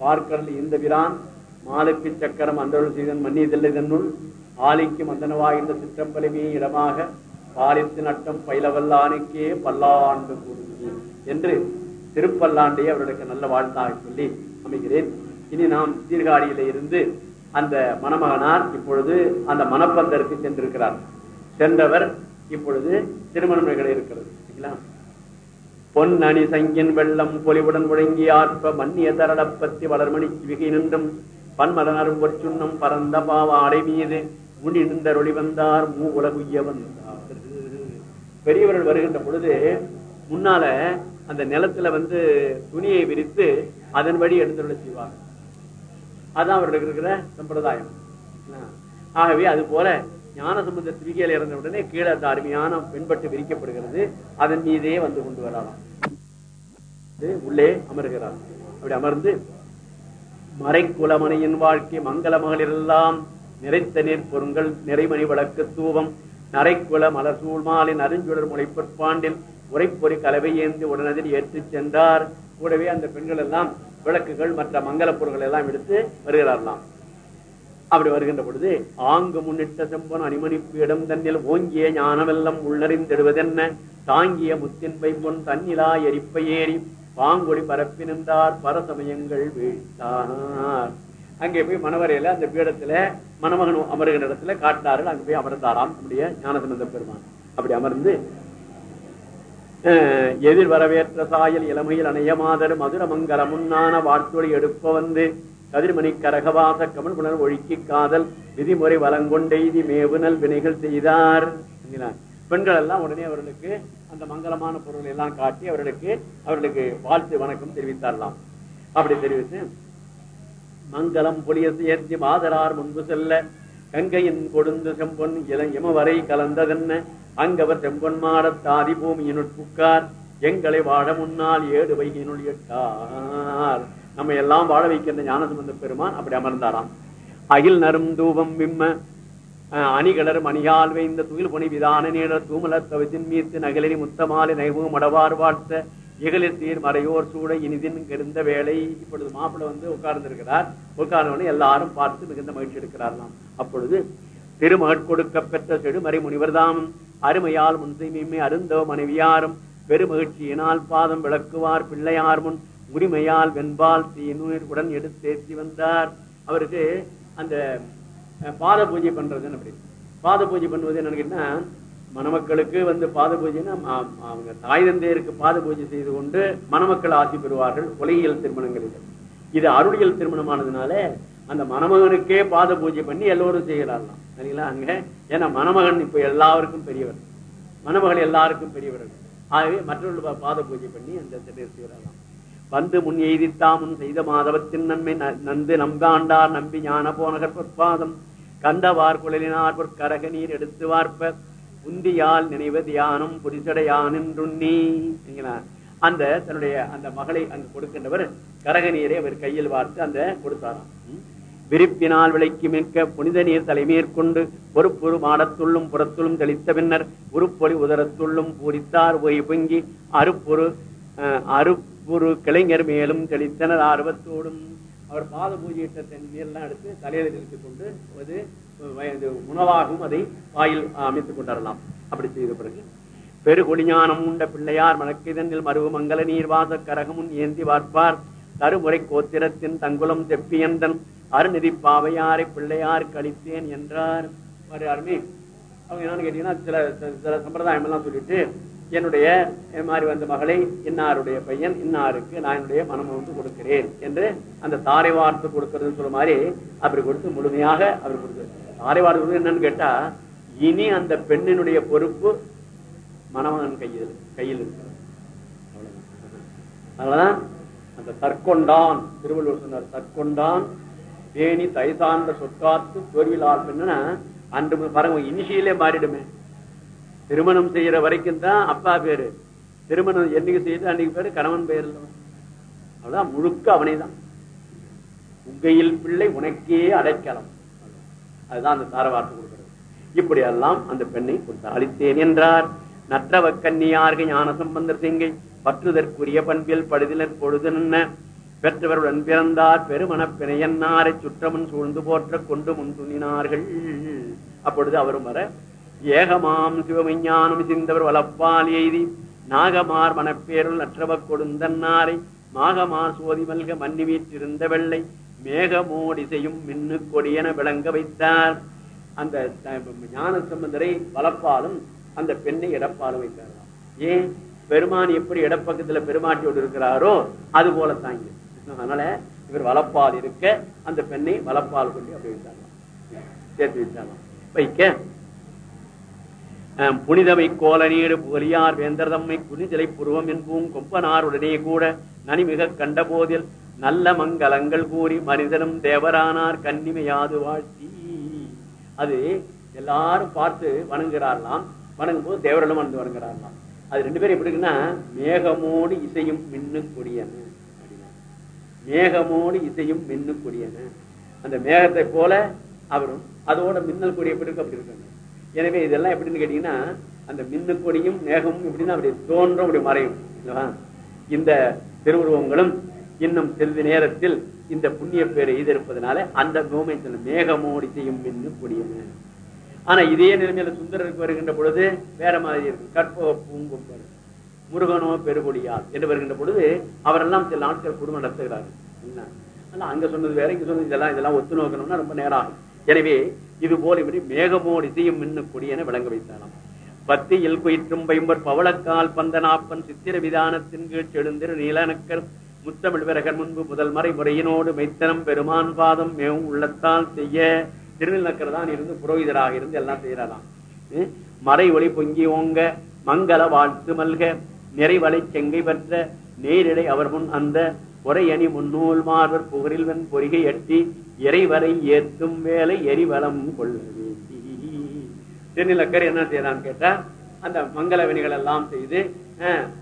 பார்க்கடல் இந்த விரான் மாலுக்கு சக்கரம் அன்றொரு செய்தன் மன்னியதில்லை தன்னுள் ஆலிக்கு மந்தனவாகின்ற சிற்றம்பலமே இடமாக பாலித்து நட்டம் பயிலவல்லானுக்கே பல்லாண்டு கூறுகிறேன் என்று திருப்பல்லாண்டையே அவர்களுக்கு நல்ல வாழ்த்தாக சொல்லி அமைகிறேன். இனி நாம் சீர்காழியில இருந்து அந்த மணமகனார் இப்பொழுது அந்த மணப்பந்தருக்கு சென்றிருக்கிறார். சென்றவர் இப்பொழுது திருமணம் நிகழ இருக்கிறது. சரிங்களா? பொன்னணி சங்கின் வெள்ளம் பொலிவுடன் முழங்கி ஆற்ப மன்னிய தரடப்பத்தி வளர்மணி சிவிகை நின்றும். பன்மலனரும் பொற்சுண்ணம் பரந்த பாவாடை மீது முடி ஒளி வந்தார் மூ உலகுய்ய வந்தார். பெரியவர்கள் வருகின்ற பொழுது முன்னால அந்த நிலத்துல வந்து துணியை விரித்து அதன் வழி எடுத்துள்ள செய்வாங்க அதான் அவர்களுக்கு இருக்கிற சம்பிரதாயம். ஆகவே அது போல ஞானசம்பந்த சிவிகையில் இறந்த உடனே கீழே அந்த அருமையான பெண்பட்டு விரிக்கப்படுகிறது. அதன் மீதே வந்து கொண்டு வரலாம். உள்ளே அமர்கிறார். அப்படி அமர்ந்து மறைக்குலமணியின் வாழ்க்கை மங்கள மகளிரெல்லாம் நிறைத்த நீர் பொருங்கள் நிறைமணி வழக்கு தூவம் நரைக்குல மலர் சூழ்மாலின் அருஞ்சுடர் முளைப்பற்பாண்டில் உரைப்பொறி கலவை ஏந்தி உடனதில் ஏற்றுச் சென்றார். கூடவே அந்த பெண்கள் எல்லாம் விளக்குகள் மற்ற மங்கள பொருட்கள் எல்லாம் எடுத்து வருகிறார்களாம். அப்படி வருகின்ற பொழுது ஆங்கு முன்னிட்ட செம்பன் அணிமணிப்பு பீடம் தன்னில் ஓங்கிய ஞானவெல்லாம் உள்ளறிந்திடுவதென்ன? தாங்கிய முத்தின் பொன் தன்னிலா எரிப்பை ஏறி பாங்கொடி பரப்பி நின்றார். பரசமயங்கள் வீழ்த்தார் அங்கே போய் மணவரையில அந்த பீடத்துல மணமகன் அமருகின்ற இடத்துல காட்டினார்கள். அங்கே போய் அமர்ந்தாராம். நம்முடைய ஞானசனந்த பெருமான். அப்படி அமர்ந்து எதிர் வரவேற்ற சாயல் இளமையில் அணைய மாதர் மதுரமங்கல முன்னான வாழ்த்தொழி எடுப்ப வந்து கதிர்மணி கரகவாச கமல் புனர் ஒழுக்கி காதல் விதிமுறை வளங்கொண்டெய்தி மேவுனல் வினைகள் செய்தார் பெண்கள் எல்லாம் உடனே அவர்களுக்கு அந்த மங்களமான பொருளை எல்லாம் காட்டி அவர்களுக்கு அவர்களுக்கு வாழ்த்து வணக்கம் தெரிவித்தாரலாம் அப்படி தெரிவித்து மங்களம் பொலிய சேர்த்தி மாதரார் முன்பு செல்ல கங்கையின் கொடுந்து செம்பொன் இளம் இமவரை கலந்ததென்ன அங்கவர் செம்பொன் மாடத்தாதி பூமியினுள் புக்கார் எங்களை வாழ முன்னால் ஏடு வைகினுள் எட்டார். நம்ம எல்லாம் வாழ வைக்கின்ற ஞானசம்பந்த பெருமான் அப்படி அமர்ந்தாராம். அகில் நரும் தூபம் விம்ம அணிகளர் மணியால் வைந்த துயில் பொனி விதான நீடர் தூமல தவித்தின் மீத்து நகலரி முத்தமாலை நகைவு மடவார் வாழ்த்த இகலில் தீர் மறையோர் சூட இனிதின் கெடுந்த வேலை இப்பொழுது மாப்பிள்ளை வந்து உட்கார்ந்து இருக்கிறார் உட்கார்ந்தவனே எல்லாரும் பார்த்து மிகுந்த மகிழ்ச்சி எடுக்கிறார்களாம். அப்பொழுது திருமகட் கொடுக்க பெற்ற செடுமறை முனிவர்தாம். அருமையால் முன்சைமை அருந்தவ மனைவியாரும் பெருமகிழ்ச்சியினால் பாதம் விளக்குவார் பிள்ளையார் முன். உரிமையால் வெண்பால் தீநூர் உடன் எடுத்தேற்றி வந்தார் அவருக்கு அந்த பாத பூஜை பண்றதுன்னு அப்படி? பாத பூஜை பண்ணுவது என்னன்னு கேட்டா மணமக்களுக்கு வந்து பாத பூஜைன்னா அவங்க தாய் தந்தையருக்கு பாத பூஜை செய்து கொண்டு மணமக்கள் ஆசி பெறுவார்கள் உலகியல் திருமணங்களில். இது அருளியல் திருமணமானதுனால அந்த மணமகனுக்கே பாத பூஜை பண்ணி எல்லோரும் செய்கிறார்களாம். சரிங்களா? அங்க ஏன்னா மணமகன் இப்ப எல்லாருக்கும் பெரியவர். மணமகள் எல்லாருக்கும் பெரியவர்கள். ஆகவே மற்றவர்கள் பாத பூஜை பண்ணி அந்த செய்கிறார்களாம். வந்து முன் எய்தித்தாமுன் செய்த மாதவத்தின் நன்மை நந்து நம்பாண்டார் நம்பி ஞான போனகர் பொற்பாதம். கந்த வார்குழலினார் பொற்கரக நீர் எடுத்து வார்ப்ப உந்தியால் நினைவு தியானம் புரிசடையானின்றுண்ணி அந்த தன்னுடைய அந்த மகளை அங்கு கொடுக்கின்றவர் கரக நீரை அவர் கையில் வார்த்து அந்த கொடுத்தாராம். விருப்பினால் விலைக்கு மிக்க புனித நீர் தலைமேற்கொண்டு பொறுப்புறு மாடத்துள்ளும் புறத்துள்ளும் தெளித்த பின்னர் உருப்பொலி உதரத்துள்ளும் பூரித்தார் ஒய் பொங்கி அருப்பொரு அருப்புரு கிளைஞர் மேலும் தெளித்தனர் ஆர்வத்தோடும். அவர் பாத பூஜையிட்ட நீர்லாம் எடுத்து தலையில தெளித்துக் கொண்டு அது உணவாகவும் அதை வாயில் அமைத்துக் கொண்டரலாம். அப்படி செய்த பிறகு பெருகொழிஞானம் உண்ட பிள்ளையார் மணக்கிதனில் மருவு மங்கள நீர் வாச கரகமுன் ஏந்தி வார்ப்பார் தருமுறை கோத்திரத்தின் தங்குளம் தெப்பியந்தன் அருநிதி பாவையாரை பிள்ளையார் கழித்தேன் என்றார். அருமை அவங்க என்னன்னு கேட்டீங்கன்னா சில சில சம்பிரதாயம் எல்லாம் சொல்லிட்டு என்னுடைய மாதிரி வந்த மகளை இன்னாருடைய பையன் இன்னாருக்கு நான் என்னுடைய மனம் வந்து கொடுக்கிறேன் என்று அந்த தாரை வார்த்தை கொடுக்கறதுன்னு சொல்ல மாதிரி அப்படி கொடுத்து முழுமையாக அவர் கொடுத்து தாரை வார்த்தை என்னன்னு கேட்டா இனி அந்த பெண்ணினுடைய பொறுப்பு மணமகன் கையில் கையில் இருக்கிறது. அதனாலதான் அந்த தற்கொண்டான் திருவள்ளுவர் சொன்னார் தற்கொண்டான் தேனி தை சார்ந்த சொற்காத்து தோல்விலால் பெண்ணா அன்று பாருங்க இனிஷியலே மாறிடுமே. திருமணம் செய்யற வரைக்கும் தான் அப்பா பேரு. திருமணம் என்னைக்கு செய்து அன்னைக்கு பேரு கணவன் பேர் இல்ல அவ்வளவுதான் முழுக்க அவனே தான் உங்கையில் பிள்ளை உனக்கே அடைக்கலம். அதுதான் அந்த தாரவார்த்தை கொடுக்கிறது. இப்படி எல்லாம் அந்த பெண்ணை கொடுத்தார் அளித்தேன் என்றார். நற்றவ கன்னியார்க ஞான சம்பந்தர் சிங்கை பற்றுதற்குரிய பண்பில் படுதிலர் பொழுது நின்ன பெற்றவருடன் பிறந்தார் பெருமணப் பிணையன்னாரை சுற்றமுன் சூழ்ந்து போற்ற கொண்டு முன் துணினார்கள். அப்பொழுது அவரும் வர ஏகமாம் சிவவிஞ்ஞானம் சிந்தவர் வளப்பால் எய்தி நாகமார் மணப்பேருள் நற்றவ கொடுந்தன்னாரை மாகமார் சோதி மல்க மன்னி வீற்றிருந்த வெள்ளை மேகமோடிசையும் மின்னு கொடியென விளங்க வைத்தார். அந்த ஞான சம்பந்தரை வளப்பாலும் அந்த பெண்ணை இடப்பாலும் வைத்தாராம் ஏன்? பெருமான் எப்படி இடப்பக்கத்துல பெருமாட்டியோடு இருக்கிறாரோ அது போல தாங்கி அதனால இவர் வளப்பால் இருக்க அந்த பெண்ணை வளப்பால் கொண்டு அப்படி வைத்தாராம் சேர்த்து வைத்தாராம் வைக்க. புனிதமை கோலநீடு புகழியார் வேந்தர் தம்மை குனிதலை புருவம் என்பும் கொம்பனாருடனே கூட நனிமிக கண்ட போதில் நல்ல மங்கலங்கள் கூறி மனிதனும் தேவரானார் கன்னிமையாது வாழ்த்தி. அது எல்லாரும் பார்த்து வணங்குகிறாரலாம் வணங்கும் போது தேவர்களும் வந்து வணங்குகிறாரலாம் அது ரெண்டு பேரும் எப்படி இருக்குன்னா மேகமோடு இசையும் மின்னு கொடியன்னு மேகமோடு இசையும் மின்னு கொடியன அந்த மேகத்தை போல அவரும் அதோட மின்னல் கூடிய எப்படி அப்படி இருக்காங்க எனவே இதெல்லாம் எப்படின்னு கேட்டீங்கன்னா அந்த மின்னு கொடியும் மேகமும் எப்படின்னா அப்படி தோன்றும் அப்படி மறையும் இந்த திருவுருவங்களும் இன்னும் சிறிது நேரத்தில் இந்த புண்ணிய பேரை எய்திருப்பதனால அந்த கோமேசன் மேகமோடி செய்யும் மின்னு கொடியன ஆனா இதே நிலைமையில சுந்தரருக்கு வருகின்ற பொழுது வேற மாதிரி இருக்கு. கற்பக பூங்கொம்பர் முருகனோ பெருகொடியார் என்று வருகின்ற பொழுது அவரெல்லாம் சில நாட்கள் குடும்பம் நடத்துகிறார்கள். என்ன? ஆனா அங்க சொன்னது வேற இங்க சொன்னது இதெல்லாம் இதெல்லாம் ஒத்து நோக்கணும்னா ரொம்ப நேரம் ஆகும். எனவே இது போல இப்படி மேகமோடி இசையும் மின்னு கொடியென விளங்க வைத்தாராம். பத்தியில் குயிற்றும் பைம்பர் பவளக்கால் பந்தனாப்பன் சித்திர விதானத்தின் கீழ் செழுந்திரு நீலனக்கர் முத்தமிழ் விரகர் முன்பு முதல் மறை முறையினோடு மைத்தனம் பெருமான் பாதம் மேவும் உள்ளத்தால் செய்ய திருநெல்நக்கர் தான் இருந்து புரோகிதராக இருந்து எல்லாம் செய்யறாராம் மறை ஒளி பொங்கி ஓங்க மங்கள வாழ்த்து மல்க நிறைவலை செங்கை பெற்ற நேரிடை அவர் முன் அந்த உரையணி முன்னூல் மார்வர் புகரில் வெண் பொறிகை எட்டி இறைவரை ஏத்தும் வேலை எரிவலம் கொள்ள வேண்டி திருநிலக்கர் என்ன செய்யறான்னு கேட்டா அந்த மங்கள வினைகள் எல்லாம் செய்து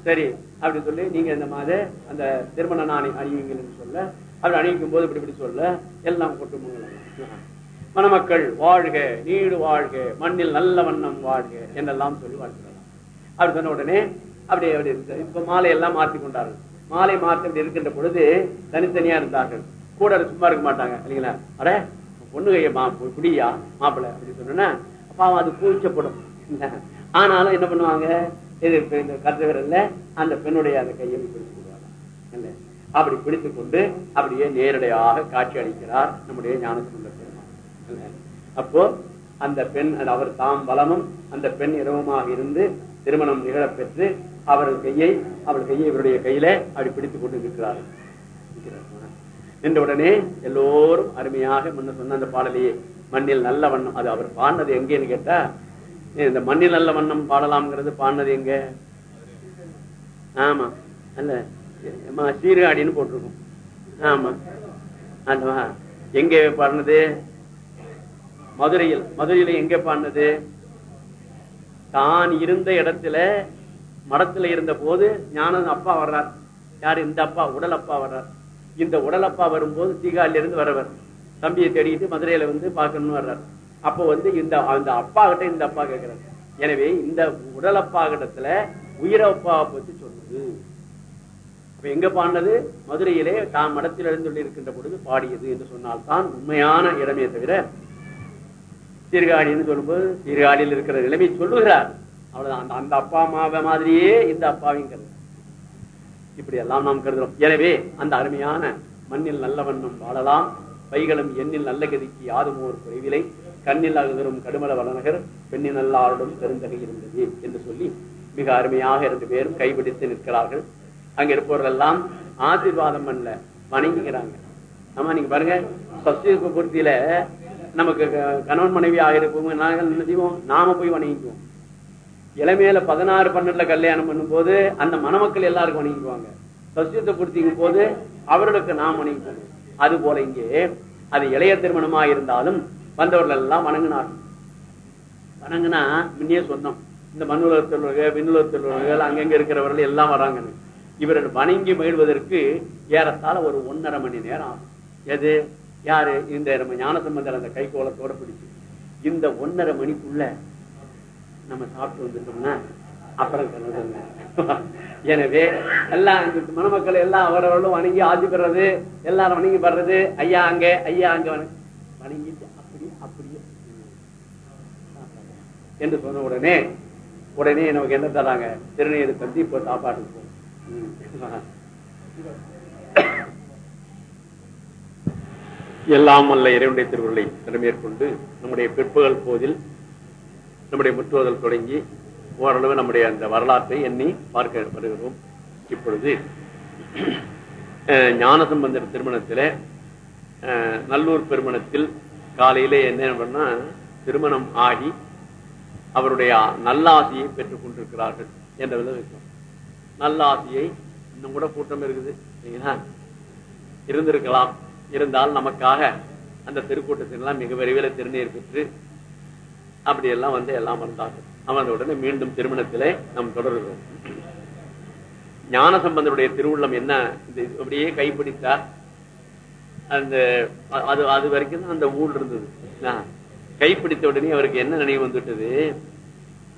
சரி அப்படி சொல்லி நீங்க இந்த மாதிரி அந்த திருமண நாணி அணியுங்கள்னு சொல்ல அப்படி அணிவிக்கும் போது இப்படி இப்படி சொல்ல எல்லாம் கொட்டுமங்கலம் மணமக்கள் வாழ்க நீடு வாழ்க மண்ணில் நல்ல வண்ணம் வாழ்க என்றெல்லாம் சொல்லி வாழ்கிறார் அப்படி சொன்ன உடனே அப்படி அப்படி இருக்கு இப்ப மாலை எல்லாம் மாற்றி கொண்டார்கள். மாலை மாற்றம் இருக்கின்ற பொழுது தனித்தனியா இருந்தார்கள். கூட சும்மா இருக்க மாட்டாங்க இல்லைங்களா? அட பொண்ணு கைய மா குடியா மாப்பிள்ளை அப்படி சொன்னா பாவம் அது கூச்சப்படும் ஆனாலும் என்ன பண்ணுவாங்க? இது இந்த கருத்து விரல்ல அந்த பெண்ணுடைய அந்த கையை பிடிச்சு இல்ல? அப்படி பிடித்துக் கொண்டு அப்படியே நேரடியாக காட்சி அளிக்கிறார் நம்முடைய ஞானசுந்தர பெருமாள் அப்போ அந்த பெண் அவர் தாம் பலமும் அந்த பெண் இரவமாக இருந்து திருமணம் நிகழப்பெற்று அவரது கையை அவள் கையை இவருடைய கையில அப்படி பிடித்துக் கொண்டு நிற்கிறார் நின்ற உடனே எல்லோரும் அருமையாக முன்ன சொன்ன அந்த பாடலையே மண்ணில் நல்ல வண்ணம் அது அவர் பாடினது எங்கேன்னு கேட்டா இந்த மண்ணில் நல்ல வண்ணம் பாடலாம்ங்கிறது பாடினது எங்க? ஆமா அல்ல சீர்காடின்னு சீர்காழின்னு போட்டிருக்கோம். ஆமா அல்லவா? எங்க பாடினது? மதுரையில். மதுரையில எங்க பாடினது? தான் இருந்த இடத்துல மடத்துல இருந்த போது ஞானம் அப்பா வர்றார். யாரு? இந்த அப்பா உடல் அப்பா வர்றார். இந்த உடல் அப்பா வரும்போது சீகாழில இருந்து வரவர். தம்பியை தேடிட்டு மதுரையில வந்து பார்க்கணும்னு வர்றார். அப்போ வந்து இந்த அந்த அப்பா கிட்ட இந்த அப்பா கேட்கிறார் எனவே இந்த உடல் அப்பா கிட்டத்துல உயிரப்பாவை பத்தி சொன்னது அப்ப எங்க பாடினது? மதுரையிலே தாம் மடத்தில் எழுந்துள்ள இருக்கின்ற பொழுது பாடியது என்று சொன்னால் தான் உண்மையான இடமே தவிர சீர்காழின்னு சொல்லும்போது சீர்காழியில் இருக்கிற நிலைமை சொல்லுகிறார். அவ்வளவுதான். அந்த அந்த அப்பா அம்மாவை மாதிரியே இந்த அப்பாவையும் கருது இப்படி எல்லாம் நாம் கருதுறோம் எனவே அந்த அருமையான மண்ணில் நல்ல வண்ணம் வாழலாம். பைகளும் எண்ணில் நல்ல கதிக்கு யாதும் ஒரு குறைவிலை கண்ணில் அகுதரும் கடுமல வளநகர் பெண்ணின் நல்லாருடன் பெருந்தகை இருந்தது என்று சொல்லி மிக அருமையாக இரண்டு பேரும் கைபிடித்து நிற்கிறார்கள். அங்க இருப்பவர்கள் எல்லாம் ஆசீர்வாதம் பண்ணல. வணங்கிக்கிறாங்க. ஆமா நீங்க பாருங்க. சஸ்தி பொருத்தியில நமக்கு க- கணவன் மனைவி ஆகிருப்போம் நாங்கள் என்ன செய்வோம்? நாம போய் வணங்கிக்குவோம். இளமையில பதினாறு பன்னெண்டுல கல்யாணம் பண்ணும்போது அந்த மணமக்கள் எல்லாருக்கும் வணங்கிக்குவாங்க. சசியத்தை பூர்த்திக்கும் போது அவர்களுக்கு நாம் வணங்கிக்குவோம் அது போல இங்கே அது இளைய திருமணமா இருந்தாலும் வந்தவர்கள் எல்லாம் வணங்கினார்கள். வணங்கினா முன்னே சொன்னோம். இந்த மண்ணுலகத்தில் உள்ளவர்கள் விண்ணுலகத்தில் அங்கங்க இருக்கிறவர்கள் எல்லாம் வராங்கன்னு இவர்கள் வணங்கி மகிழ்வதற்கு ஏறத்தாழ ஒரு ஒன்னரை மணி நேரம் ஆகும். எது? யாரு? இந்த நம்ம ஞானசம்பந்தர் அந்த கைகோலத்தோட பிடிச்சு. இந்த ஒன்னரை மணிக்குள்ள நம்ம சாப்பிட்டு வந்துட்டோம்னா அப்புறம் எனவே எல்லாம் மணமக்கள் எல்லாம் அவரவர்களும் வணங்கி ஆட்சி பெறது எல்லாரும் வணங்கி படுறது ஐயா அங்க ஐயா அங்க வணங்கி வணங்கிட்டு அப்படியே அப்படியே என்று சொன்ன உடனே உடனே நமக்கு என்ன தராங்க? திருநீர் தந்தி இப்போ சாப்பாட்டுக்கு போ. எல்லாம் அல்ல இறைவனுடைய திருவுருளை திறமேற்கொண்டு நம்முடைய பிற்பகல் போதில் நம்முடைய முற்றுவதல் தொடங்கி ஓரளவு நம்முடைய அந்த வரலாற்றை எண்ணி பார்க்க வருகிறோம். இப்பொழுது அஹ், ஞானசம்பந்தர் திருமணத்திலே அஹ், நல்லூர் பெருமணத்தில் காலையிலே என்ன பண்ணா திருமணம் ஆகி அவருடைய நல்லாசியை பெற்றுக் கொண்டிருக்கிறார்கள் என்ற விதம் நல்லாசியை இன்னும் கூட கூட்டம் இருக்குது சரிங்களா? இருந்திருக்கலாம். இருந்தால் நமக்காக அந்த திருக்கூட்டத்தினெல்லாம் மிக விரைவில் திருநீர் பெற்று அப்படி எல்லாம் வந்து எல்லாம் வந்தார்கள். அமர்ந்த உடனே மீண்டும் திருமணத்திலே நாம் தொடர்கிறோம். ஞான சம்பந்தருடைய திருவுள்ளம் என்ன? அப்படியே கைப்பிடித்தார் அந்த அது அது வரைக்கும் தான் அந்த ஊழ் இருந்தது. கைப்பிடித்த உடனே அவருக்கு என்ன நினைவு வந்துட்டது?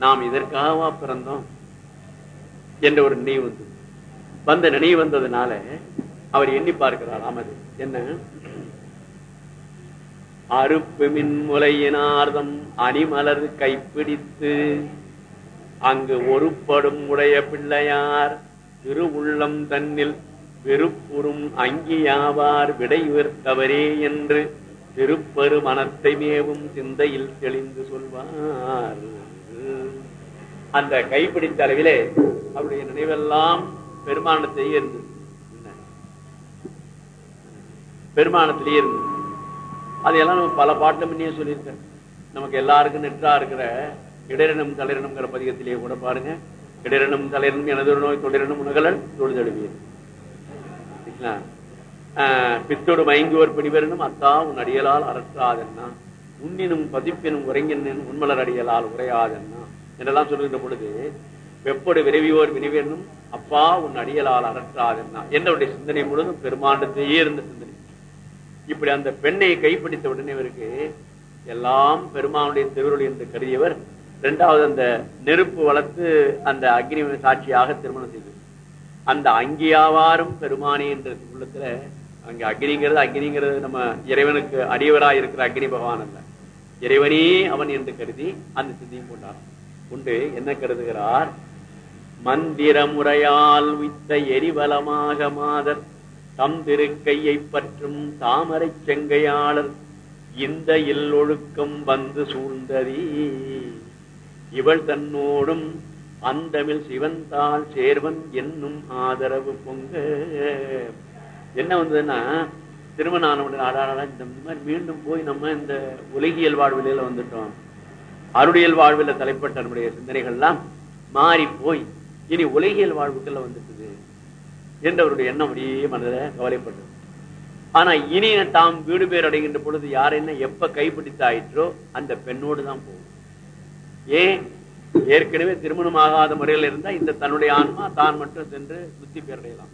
நாம் இதற்காகவா பிறந்தோம் என்ற ஒரு நினைவு வந்தது. வந்த நினைவு வந்ததுனால அவர் எண்ணி பார்க்கிறார் அமது என்ன? அறுப்பு மின்முலையினார்தம் அணிமலர் கைப்பிடித்து அங்கு ஒருப்படும் உடைய பிள்ளையார் திருவுள்ளம் தன்னில் வெறுப்புறும் அங்கியாவார் விடையுயர்த்தவரே என்று திருப்பெரு மனத்தை மேவும் சிந்தையில் தெளிந்து சொல்வார். அந்த கைப்பிடித்த அளவிலே அவருடைய நினைவெல்லாம் பெருமானத்திலேயே இருந்தது. பெருமானத்திலேயே இருந்தது. அதையெல்லாம் நம்ம பல பாட்டு முன்னே சொல்லியிருக்கேன். நமக்கு எல்லாருக்கும் நெற்றா இருக்கிற இடரினம் தலைரணம்ங்கிற பதிகத்திலேயே கூட பாருங்க. இடரினம் தலைரணம் எனது நோய் தொடரினும் உணகலன் தொழுதழுவியது ஆஹ் பித்தோடு மயங்குவோர் பிடிவரணும் அத்தா உன் அடியலால் அரற்றாதென்னா உன்னினும் பதிப்பினும் உறங்கினும் உண்மலர் அடியலால் உரையாதன்னா என்றெல்லாம் சொல்லுகின்ற பொழுது வெப்போடு விரைவியோர் வினிவேனும் அப்பா உன் அடியலால் அரற்றாதென்னா என்னுடைய சிந்தனை முழுவதும் பெருமாண்டத்தையே இருந்த சிந்தனை. இப்படி அந்த பெண்ணை கைப்பிடித்த உடனே இவருக்கு எல்லாம் பெருமானுடைய திருவருள் என்று கருதியவர். இரண்டாவது அந்த நெருப்பு வளர்த்து அந்த அக்னி சாட்சியாக திருமணம் செய்தது அந்த அங்கியாவாரும் பெருமானி என்ற உள்ளத்துல அங்க அக்னிங்கிறது அக்னிங்கிறது நம்ம இறைவனுக்கு அடியவரா இருக்கிற அக்னி பகவான் அல்ல. இறைவனே அவன் என்று கருதி அந்த சித்தியும் கொண்டார் உண்டு என்ன கருதுகிறார்? மந்திர முறையால் வித்த எரிவலமாக மாதர் தம் திருக்கையை பற்றும் தாமரை செங்கையாளர் இந்த இல்லொழுக்கம் வந்து சூழ்ந்ததி. இவள் தன்னோடும் அந்தமிழ் சிவந்தாள் சேர்வன் என்னும் ஆதரவு பொங்க. என்ன வந்ததுன்னா திருமணம் ஆனவுடன் ஆடாடா இந்த மாதிரி மீண்டும் போய் நம்ம இந்த உலகியல் வாழ்வில வந்துட்டோம். அருளியல் வாழ்வில் தலைப்பட்ட நம்முடைய சிந்தனைகள்லாம் மாறி போய் இனி உலகியல் வாழ்வுக்குள்ள வந்துட்டுது. என்றவருடைய எண்ணம் அப்படியே மனதில் கவலைப்பட்டது. ஆனா இனி தாம் வீடு பேர் அடைகின்ற பொழுது யார் என்ன எப்ப கைப்பிடித்தாயிற்றோ அந்த பெண்ணோடு தான் போகும். ஏன்? ஏற்கனவே திருமணம் ஆகாத முறையில் இருந்தா இந்த தன்னுடைய ஆன்மா தான் மட்டும் சென்று சுத்தி பேரடையலாம்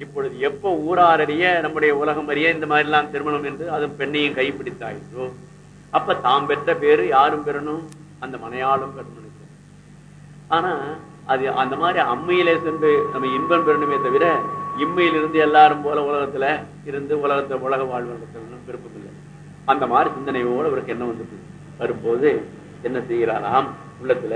இப்பொழுது எப்ப ஊராரறிய நம்முடைய உலகம் அறிய இந்த மாதிரி எல்லாம் திருமணம் என்று அது பெண்ணையும் கைப்பிடித்தாயிற்றோ? அப்ப தாம் பெற்ற பேரு யாரும் பெறணும்? அந்த மனையாளும் பெறணும். ஆனா அது அந்த மாதிரி அம்மையிலே சென்று நம்ம இன்பம் பெறணுமே தவிர இம்மையிலிருந்து எல்லாரும் போல உலகத்துல இருந்து உலகத்தை உலக வாழ்வு விருப்பம் இல்லை. அந்த மாதிரி சிந்தனையோடு அவருக்கு என்ன வந்து வரும்போது என்ன செய்கிறாராம்? உள்ளத்துல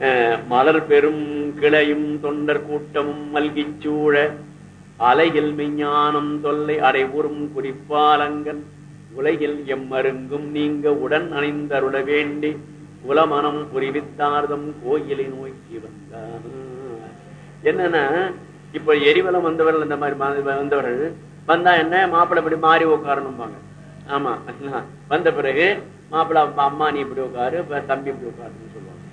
அஹ், மலர் பெரும் கிளையும் தொண்டர் கூட்டமும் மல்கிச் சூழ அலையில் மெஞ்ஞானம் தொல்லை அடைவுறும் குறிப்பாலங்கன் உலகில் எம்மருங்கும் நீங்க உடன் அணிந்தருட வேண்டி குலமனம் புரிவித்தார்தம் கோயிலை நோக்கி வந்தான். என்னன்னா இப்ப எரிவலம் வந்தவர்கள் இந்த மாதிரி வந்தவர்கள் வந்தா என்ன மாப்பிள்ள இப்படி மாறி உட்காரணும்பாங்க. ஆமா வந்த பிறகு மாப்பிள்ள அம்மா நீ இப்படி உட்காரு தம்பி இப்படி உட்காருன்னு சொல்லுவாங்க.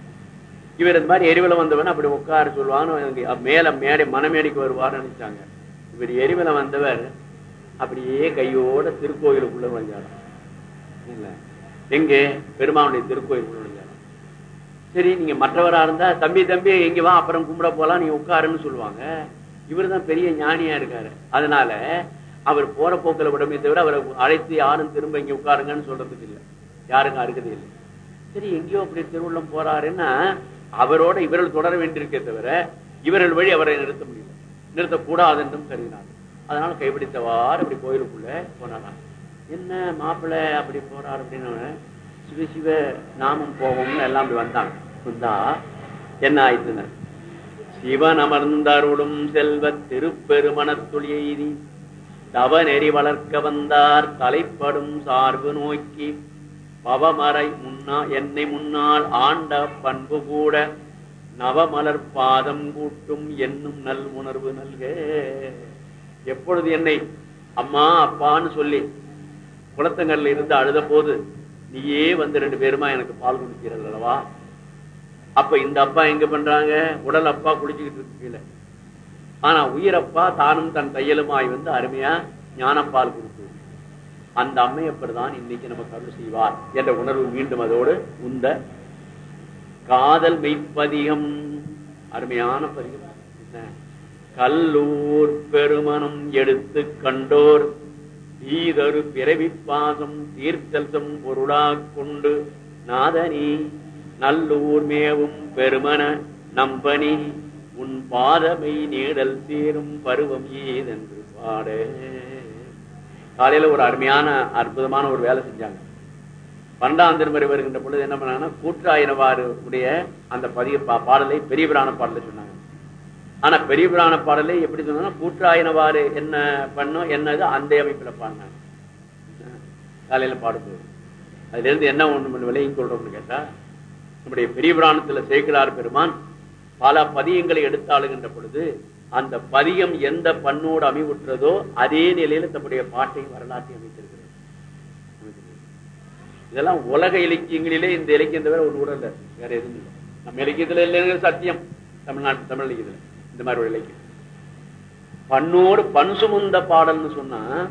இவர் இந்த மாதிரி எரிவலம் வந்தவன் அப்படி உட்கார சொல்லுவான்னு மேல மேடை மனமேடைக்கு வருவார்னு நினைச்சாங்க. இவர் எரிவலம் வந்தவர் அப்படியே கையோட திருக்கோயிலுக்குள்ள வந்தாராம் இல்ல எங்கே? பெருமானுடைய திருக்கோயிலுக்குள்ள சரி நீங்க மற்றவரா இருந்தா தம்பி தம்பி எங்க வா அப்புறம் கும்பிட போலாம் நீங்க உட்காருன்னு சொல்லுவாங்க. இவர் தான் பெரிய ஞானியா இருக்காரு. அதனால அவர் போற போக்கில் விடமே தவிர அவரை அழைத்து யாரும் திரும்ப இங்க உட்காருங்கன்னு சொல்றதுக்கு இல்லை. யாருக்கும் அருகதை இல்லை. சரி எங்கேயோ அப்படி திருவுள்ளம் போறாருன்னா அவரோட இவர்கள் தொடர வேண்டியிருக்கே தவிர இவர்கள் வழி அவரை நிறுத்த முடியல. நிறுத்தக்கூடாது என்றும் கருதினார். அதனால கைப்பிடித்தவாறு அப்படி கோயிலுக்குள்ள போனாராம் என்ன மாப்பிள்ளை அப்படி போறார்? அப்படின்னு சிவ சிவ நாமும் போவோம்னு எல்லாம் அப்படி வந்தாங்க. என்ன ஆயிட்டுனர் சிவன் அமர்ந்தருளும் செல்வ திருப்பெருமணத்துள் எய்தி தவ நெறி வளர்க்க வந்தார் தலைப்படும் சார்பு நோக்கி பவமறை முன்னா என்னை முன்னால் ஆண்ட பண்பு கூட நவமலர் பாதம் கூட்டும் என்னும் நல் உணர்வு நல்க. எப்பொழுது என்னை அம்மா அப்பான்னு சொல்லி குளத்தங்கல்ல இருந்து அழுத போது நீயே வந்து ரெண்டு பேருமா எனக்கு பால் குடிக்கிறீர்கள் அல்லவா? அப்ப இந்த அப்பா எங்க பண்றாங்க? உடல் அப்பா குடிச்சுக்கிட்டு இருக்கு கீழே. ஆனா உயிரப்பா தானும் தன் தையலுமாய் வந்து அருமையா ஞானப்பால் கொடுத்து. அந்த அம்மையப்பர் இன்னைக்கு நமக்கு அருள் செய்வார் என்ற உணர்வு மீண்டும் அதோடு உந்த காதல் மெய்ப்பதிகம். அருமையான பதிகம். என்ன? கல்லூர் பெருமனம் எடுத்து கண்டோர். ஈதரு பிறவி பாசம் தீர்த்தல்சம் பொருளாக் கொண்டு. நாதனி நல்லூர் மேவும் பெருமன நம்பனி உன் பாதமை நீடல் தீரும் பருவம் ஏதென்று பாட. காலையில ஒரு அருமையான அற்புதமான ஒரு வேலை செஞ்சாங்க. பன்னெண்டாம் திருமுறை வருகின்ற பொழுது என்ன பண்ணாங்கன்னா கூற்றாயினவாறு உடைய அந்த பதிய பா- பாடலை பெரிய பிராண பாடலை சொன்னாங்க. ஆனா பெரிய புராண பாடலை எப்படி சொன்னாங்கன்னா கூற்றாயினவாறு என்ன பண்ணும் என்னது அந்த அமைப்புல பாடினாங்க. காலையில பாடும்போது. அதுல இருந்து என்ன ஒண்ணு விலையும் சொல்றோம்னு கேட்டா நம்முடைய பெரிய புராணத்துல சேர்க்கிறார் பெருமான் பல பதியங்களை எடுத்தாளுகின்ற பொழுது அந்த பதியம் எந்த பண்ணோடு அமைவுற்றதோ அதே நிலையில தன்னுடைய பாட்டை வரலாற்றை அமைத்திருக்கிறது இதெல்லாம் உலக இலக்கியங்களிலே இந்த இலக்கியம் தவிர ஒரு கூட இல்லை. வேற எதுவும் இல்லை. நம்ம இலக்கியத்துல இல்லைங்கிற சத்தியம். தமிழ்நாட்டு தமிழ் இலக்கியத்துல. இந்த மாதிரி ஒரு இலக்கியம். பண்ணோடு பண் சுமந்த பாடல்னு சொன்னா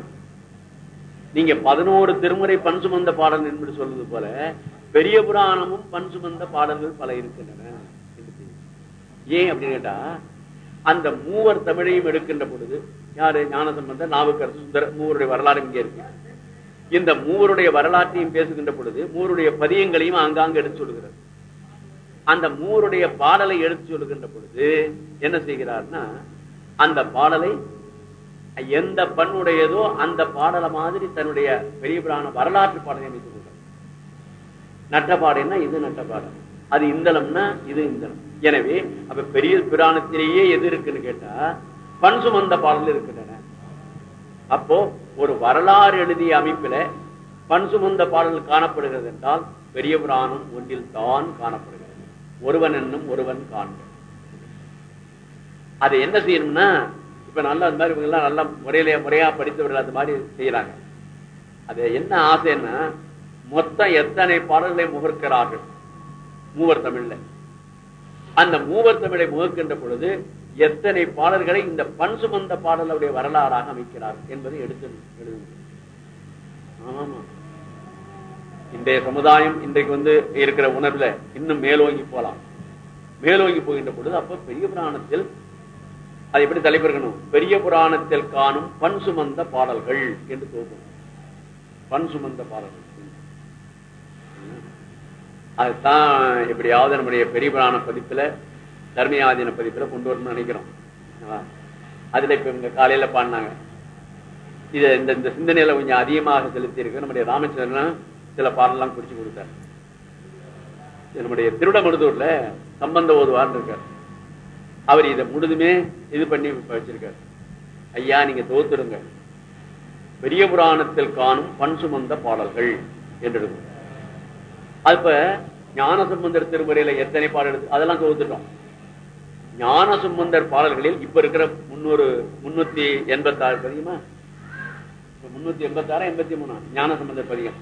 நீங்க பதினோரு திருமுறை பண் சுமந்த பாடல் என்று சொல்வது போல பெரிய புராணமும் பண் சுமந்த பாடல்கள் பல இருக்கின்றன. ஏன் அப்படின்னு கேட்டா அந்த மூவர் தமிழையும் எடுக்கின்ற பொழுது யாரு? ஞானசம்பந்தர் நாவுக்கரசு சுந்தர மூவருடைய வரலாறு இங்கே இருக்கு. இந்த மூவருடைய வரலாற்றையும் பேசுகின்ற பொழுது மூவருடைய பதியங்களையும் ஆங்காங்க எடுத்து சொல்லுகிறது. அந்த மூவருடைய பாடலை எடுத்து சொல்லுகின்ற பொழுது என்ன செய்கிறார்னா அந்த பாடலை எந்த பண்ணுடையதோ அந்த பாடலை மாதிரி தன்னுடைய பெரிய புராண வரலாற்று பாடலை அமைத்து நட்டப்பாடுன்னா இது நட்டப்பாடு. அது இந்தளம்னா இது இந்தளம். எனவே அப்ப பெரிய பிராணத்திலேயே எது இருக்குன்னு கேட்டா பண் சுமந்த பாடல் இருக்கின்றன. அப்போ ஒரு வரலாறு எழுதிய அமைப்பில பண் சுமந்த பாடல் காணப்படுகிறது என்றால் பெரிய புராணம் ஒன்றில் தான் காணப்படுகிறது. ஒருவன் என்னும் ஒருவன் காண்க. அதை என்ன செய்யணும்னா இப்ப நல்லா அந்த மாதிரி இவங்க எல்லாம் நல்லா முறையில முறையா படித்தவர்கள் அந்த மாதிரி செய்யறாங்க. அது என்ன ஆசைன்னா மொத்தம் எத்தனை பாடல்களை முகர்க்கிறார்கள் மூவர் தமிழ்ல. அந்த மூவர் தமிழை முகக்கின்ற பொழுது எத்தனை பாடல்களை இந்த பண் சுமந்த பாடலுடைய வரலாறாக அமைக்கிறார் என்பதை எடுத்து எழுதுங்க ஆமா. இன்றைய சமுதாயம் இன்றைக்கு வந்து இருக்கிற உணர்வுல இன்னும் மேலோங்கி போலாம் மேலோங்கி போகின்ற பொழுது அப்ப பெரிய புராணத்தில் அது எப்படி தலைப்பு பெரிய புராணத்தில் காணும் பண் சுமந்த பாடல்கள் என்று தோகும் பண் சுமந்த பாடல்கள். அதுதான் எப்படியாவது நம்முடைய பெரிய புராண பதிப்புல தர்மயாதீன பதிப்புல கொண்டு வரணும்னு நினைக்கிறோம். அதுல இப்ப இவங்க காலையில பாடினாங்க. இது இந்த இந்த சிந்தனையில கொஞ்சம் அதிகமாக செலுத்தி இருக்கு நம்முடைய ராமச்சந்திரன் சில பாடலாம் குறிச்சு கொடுத்தார். இது நம்முடைய திருடமருதூர்ல சம்பந்த ஓதுவார்னு இருக்கார். அவர் இதை முழுதுமே இது பண்ணி வச்சிருக்காரு. ஐயா நீங்க தோத்துடுங்க. பெரிய புராணத்தில் காணும் பண் சுமந்த பாடல்கள் என்று அது இப்ப ஞானசம்பந்தர் திருமுறையில எத்தனை பாடல் எடுத்து அதெல்லாம் தொகுத்துட்டோம். ஞானசம்பந்தர் பாடல்களில் இப்ப இருக்கிற முன்னூறு முன்னூத்தி எண்பத்தாறு பதியமா? இப்ப முன்னூத்தி எண்பத்தாறு எண்பத்தி மூணு? ஞானசம்பந்தர் பதியம்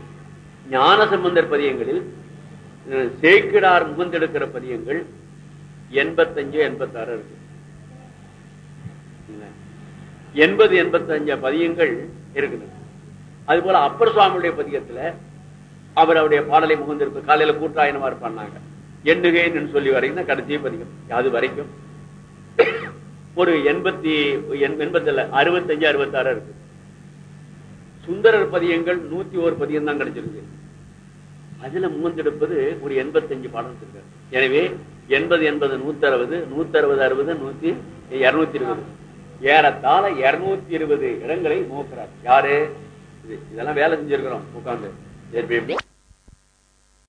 ஞானசம்பந்தர் பதியங்களில் சேக்கிடார் முகந்தெடுக்கிற பதியங்கள் எண்பத்தஞ்சு எண்பத்தாறு இருக்கு. எண்பது எண்பத்தஞ்சு பதியங்கள் இருக்குது. அது போல அப்பர் சுவாமியுடைய பதியத்துல அவர் அவருடைய பாடலை முகந்திருப்பு. காலையில கூட்டாயினமா பண்ணாங்க எண்ணுகைன்னு சொல்லி வரைக்கும் கடைசியே பதிகம். அது வரைக்கும். ஒரு எண்பத்தி எண்பத்தி எண்பத்துல அறுபத்தஞ்சு அறுபத்தாறு இருக்கு. சுந்தரர் பதியங்கள் நூத்தி ஒரு பதியம் தான் கிடைச்சிருக்கு. அதுல முகந்தெடுப்பது ஒரு எண்பத்தஞ்சு பாடம் இருக்காரு எனவே எண்பது எண்பது நூத்தி அறுபது நூத்தி அறுபது அறுபது நூத்தி இருநூத்தி இருபது. ஏறத்தாழ இருநூத்தி இருபது இடங்களை நோக்கிறார். யாரு? இது- இதெல்லாம் வேலை செஞ்சிருக்கிறோம் உட்கார்ந்து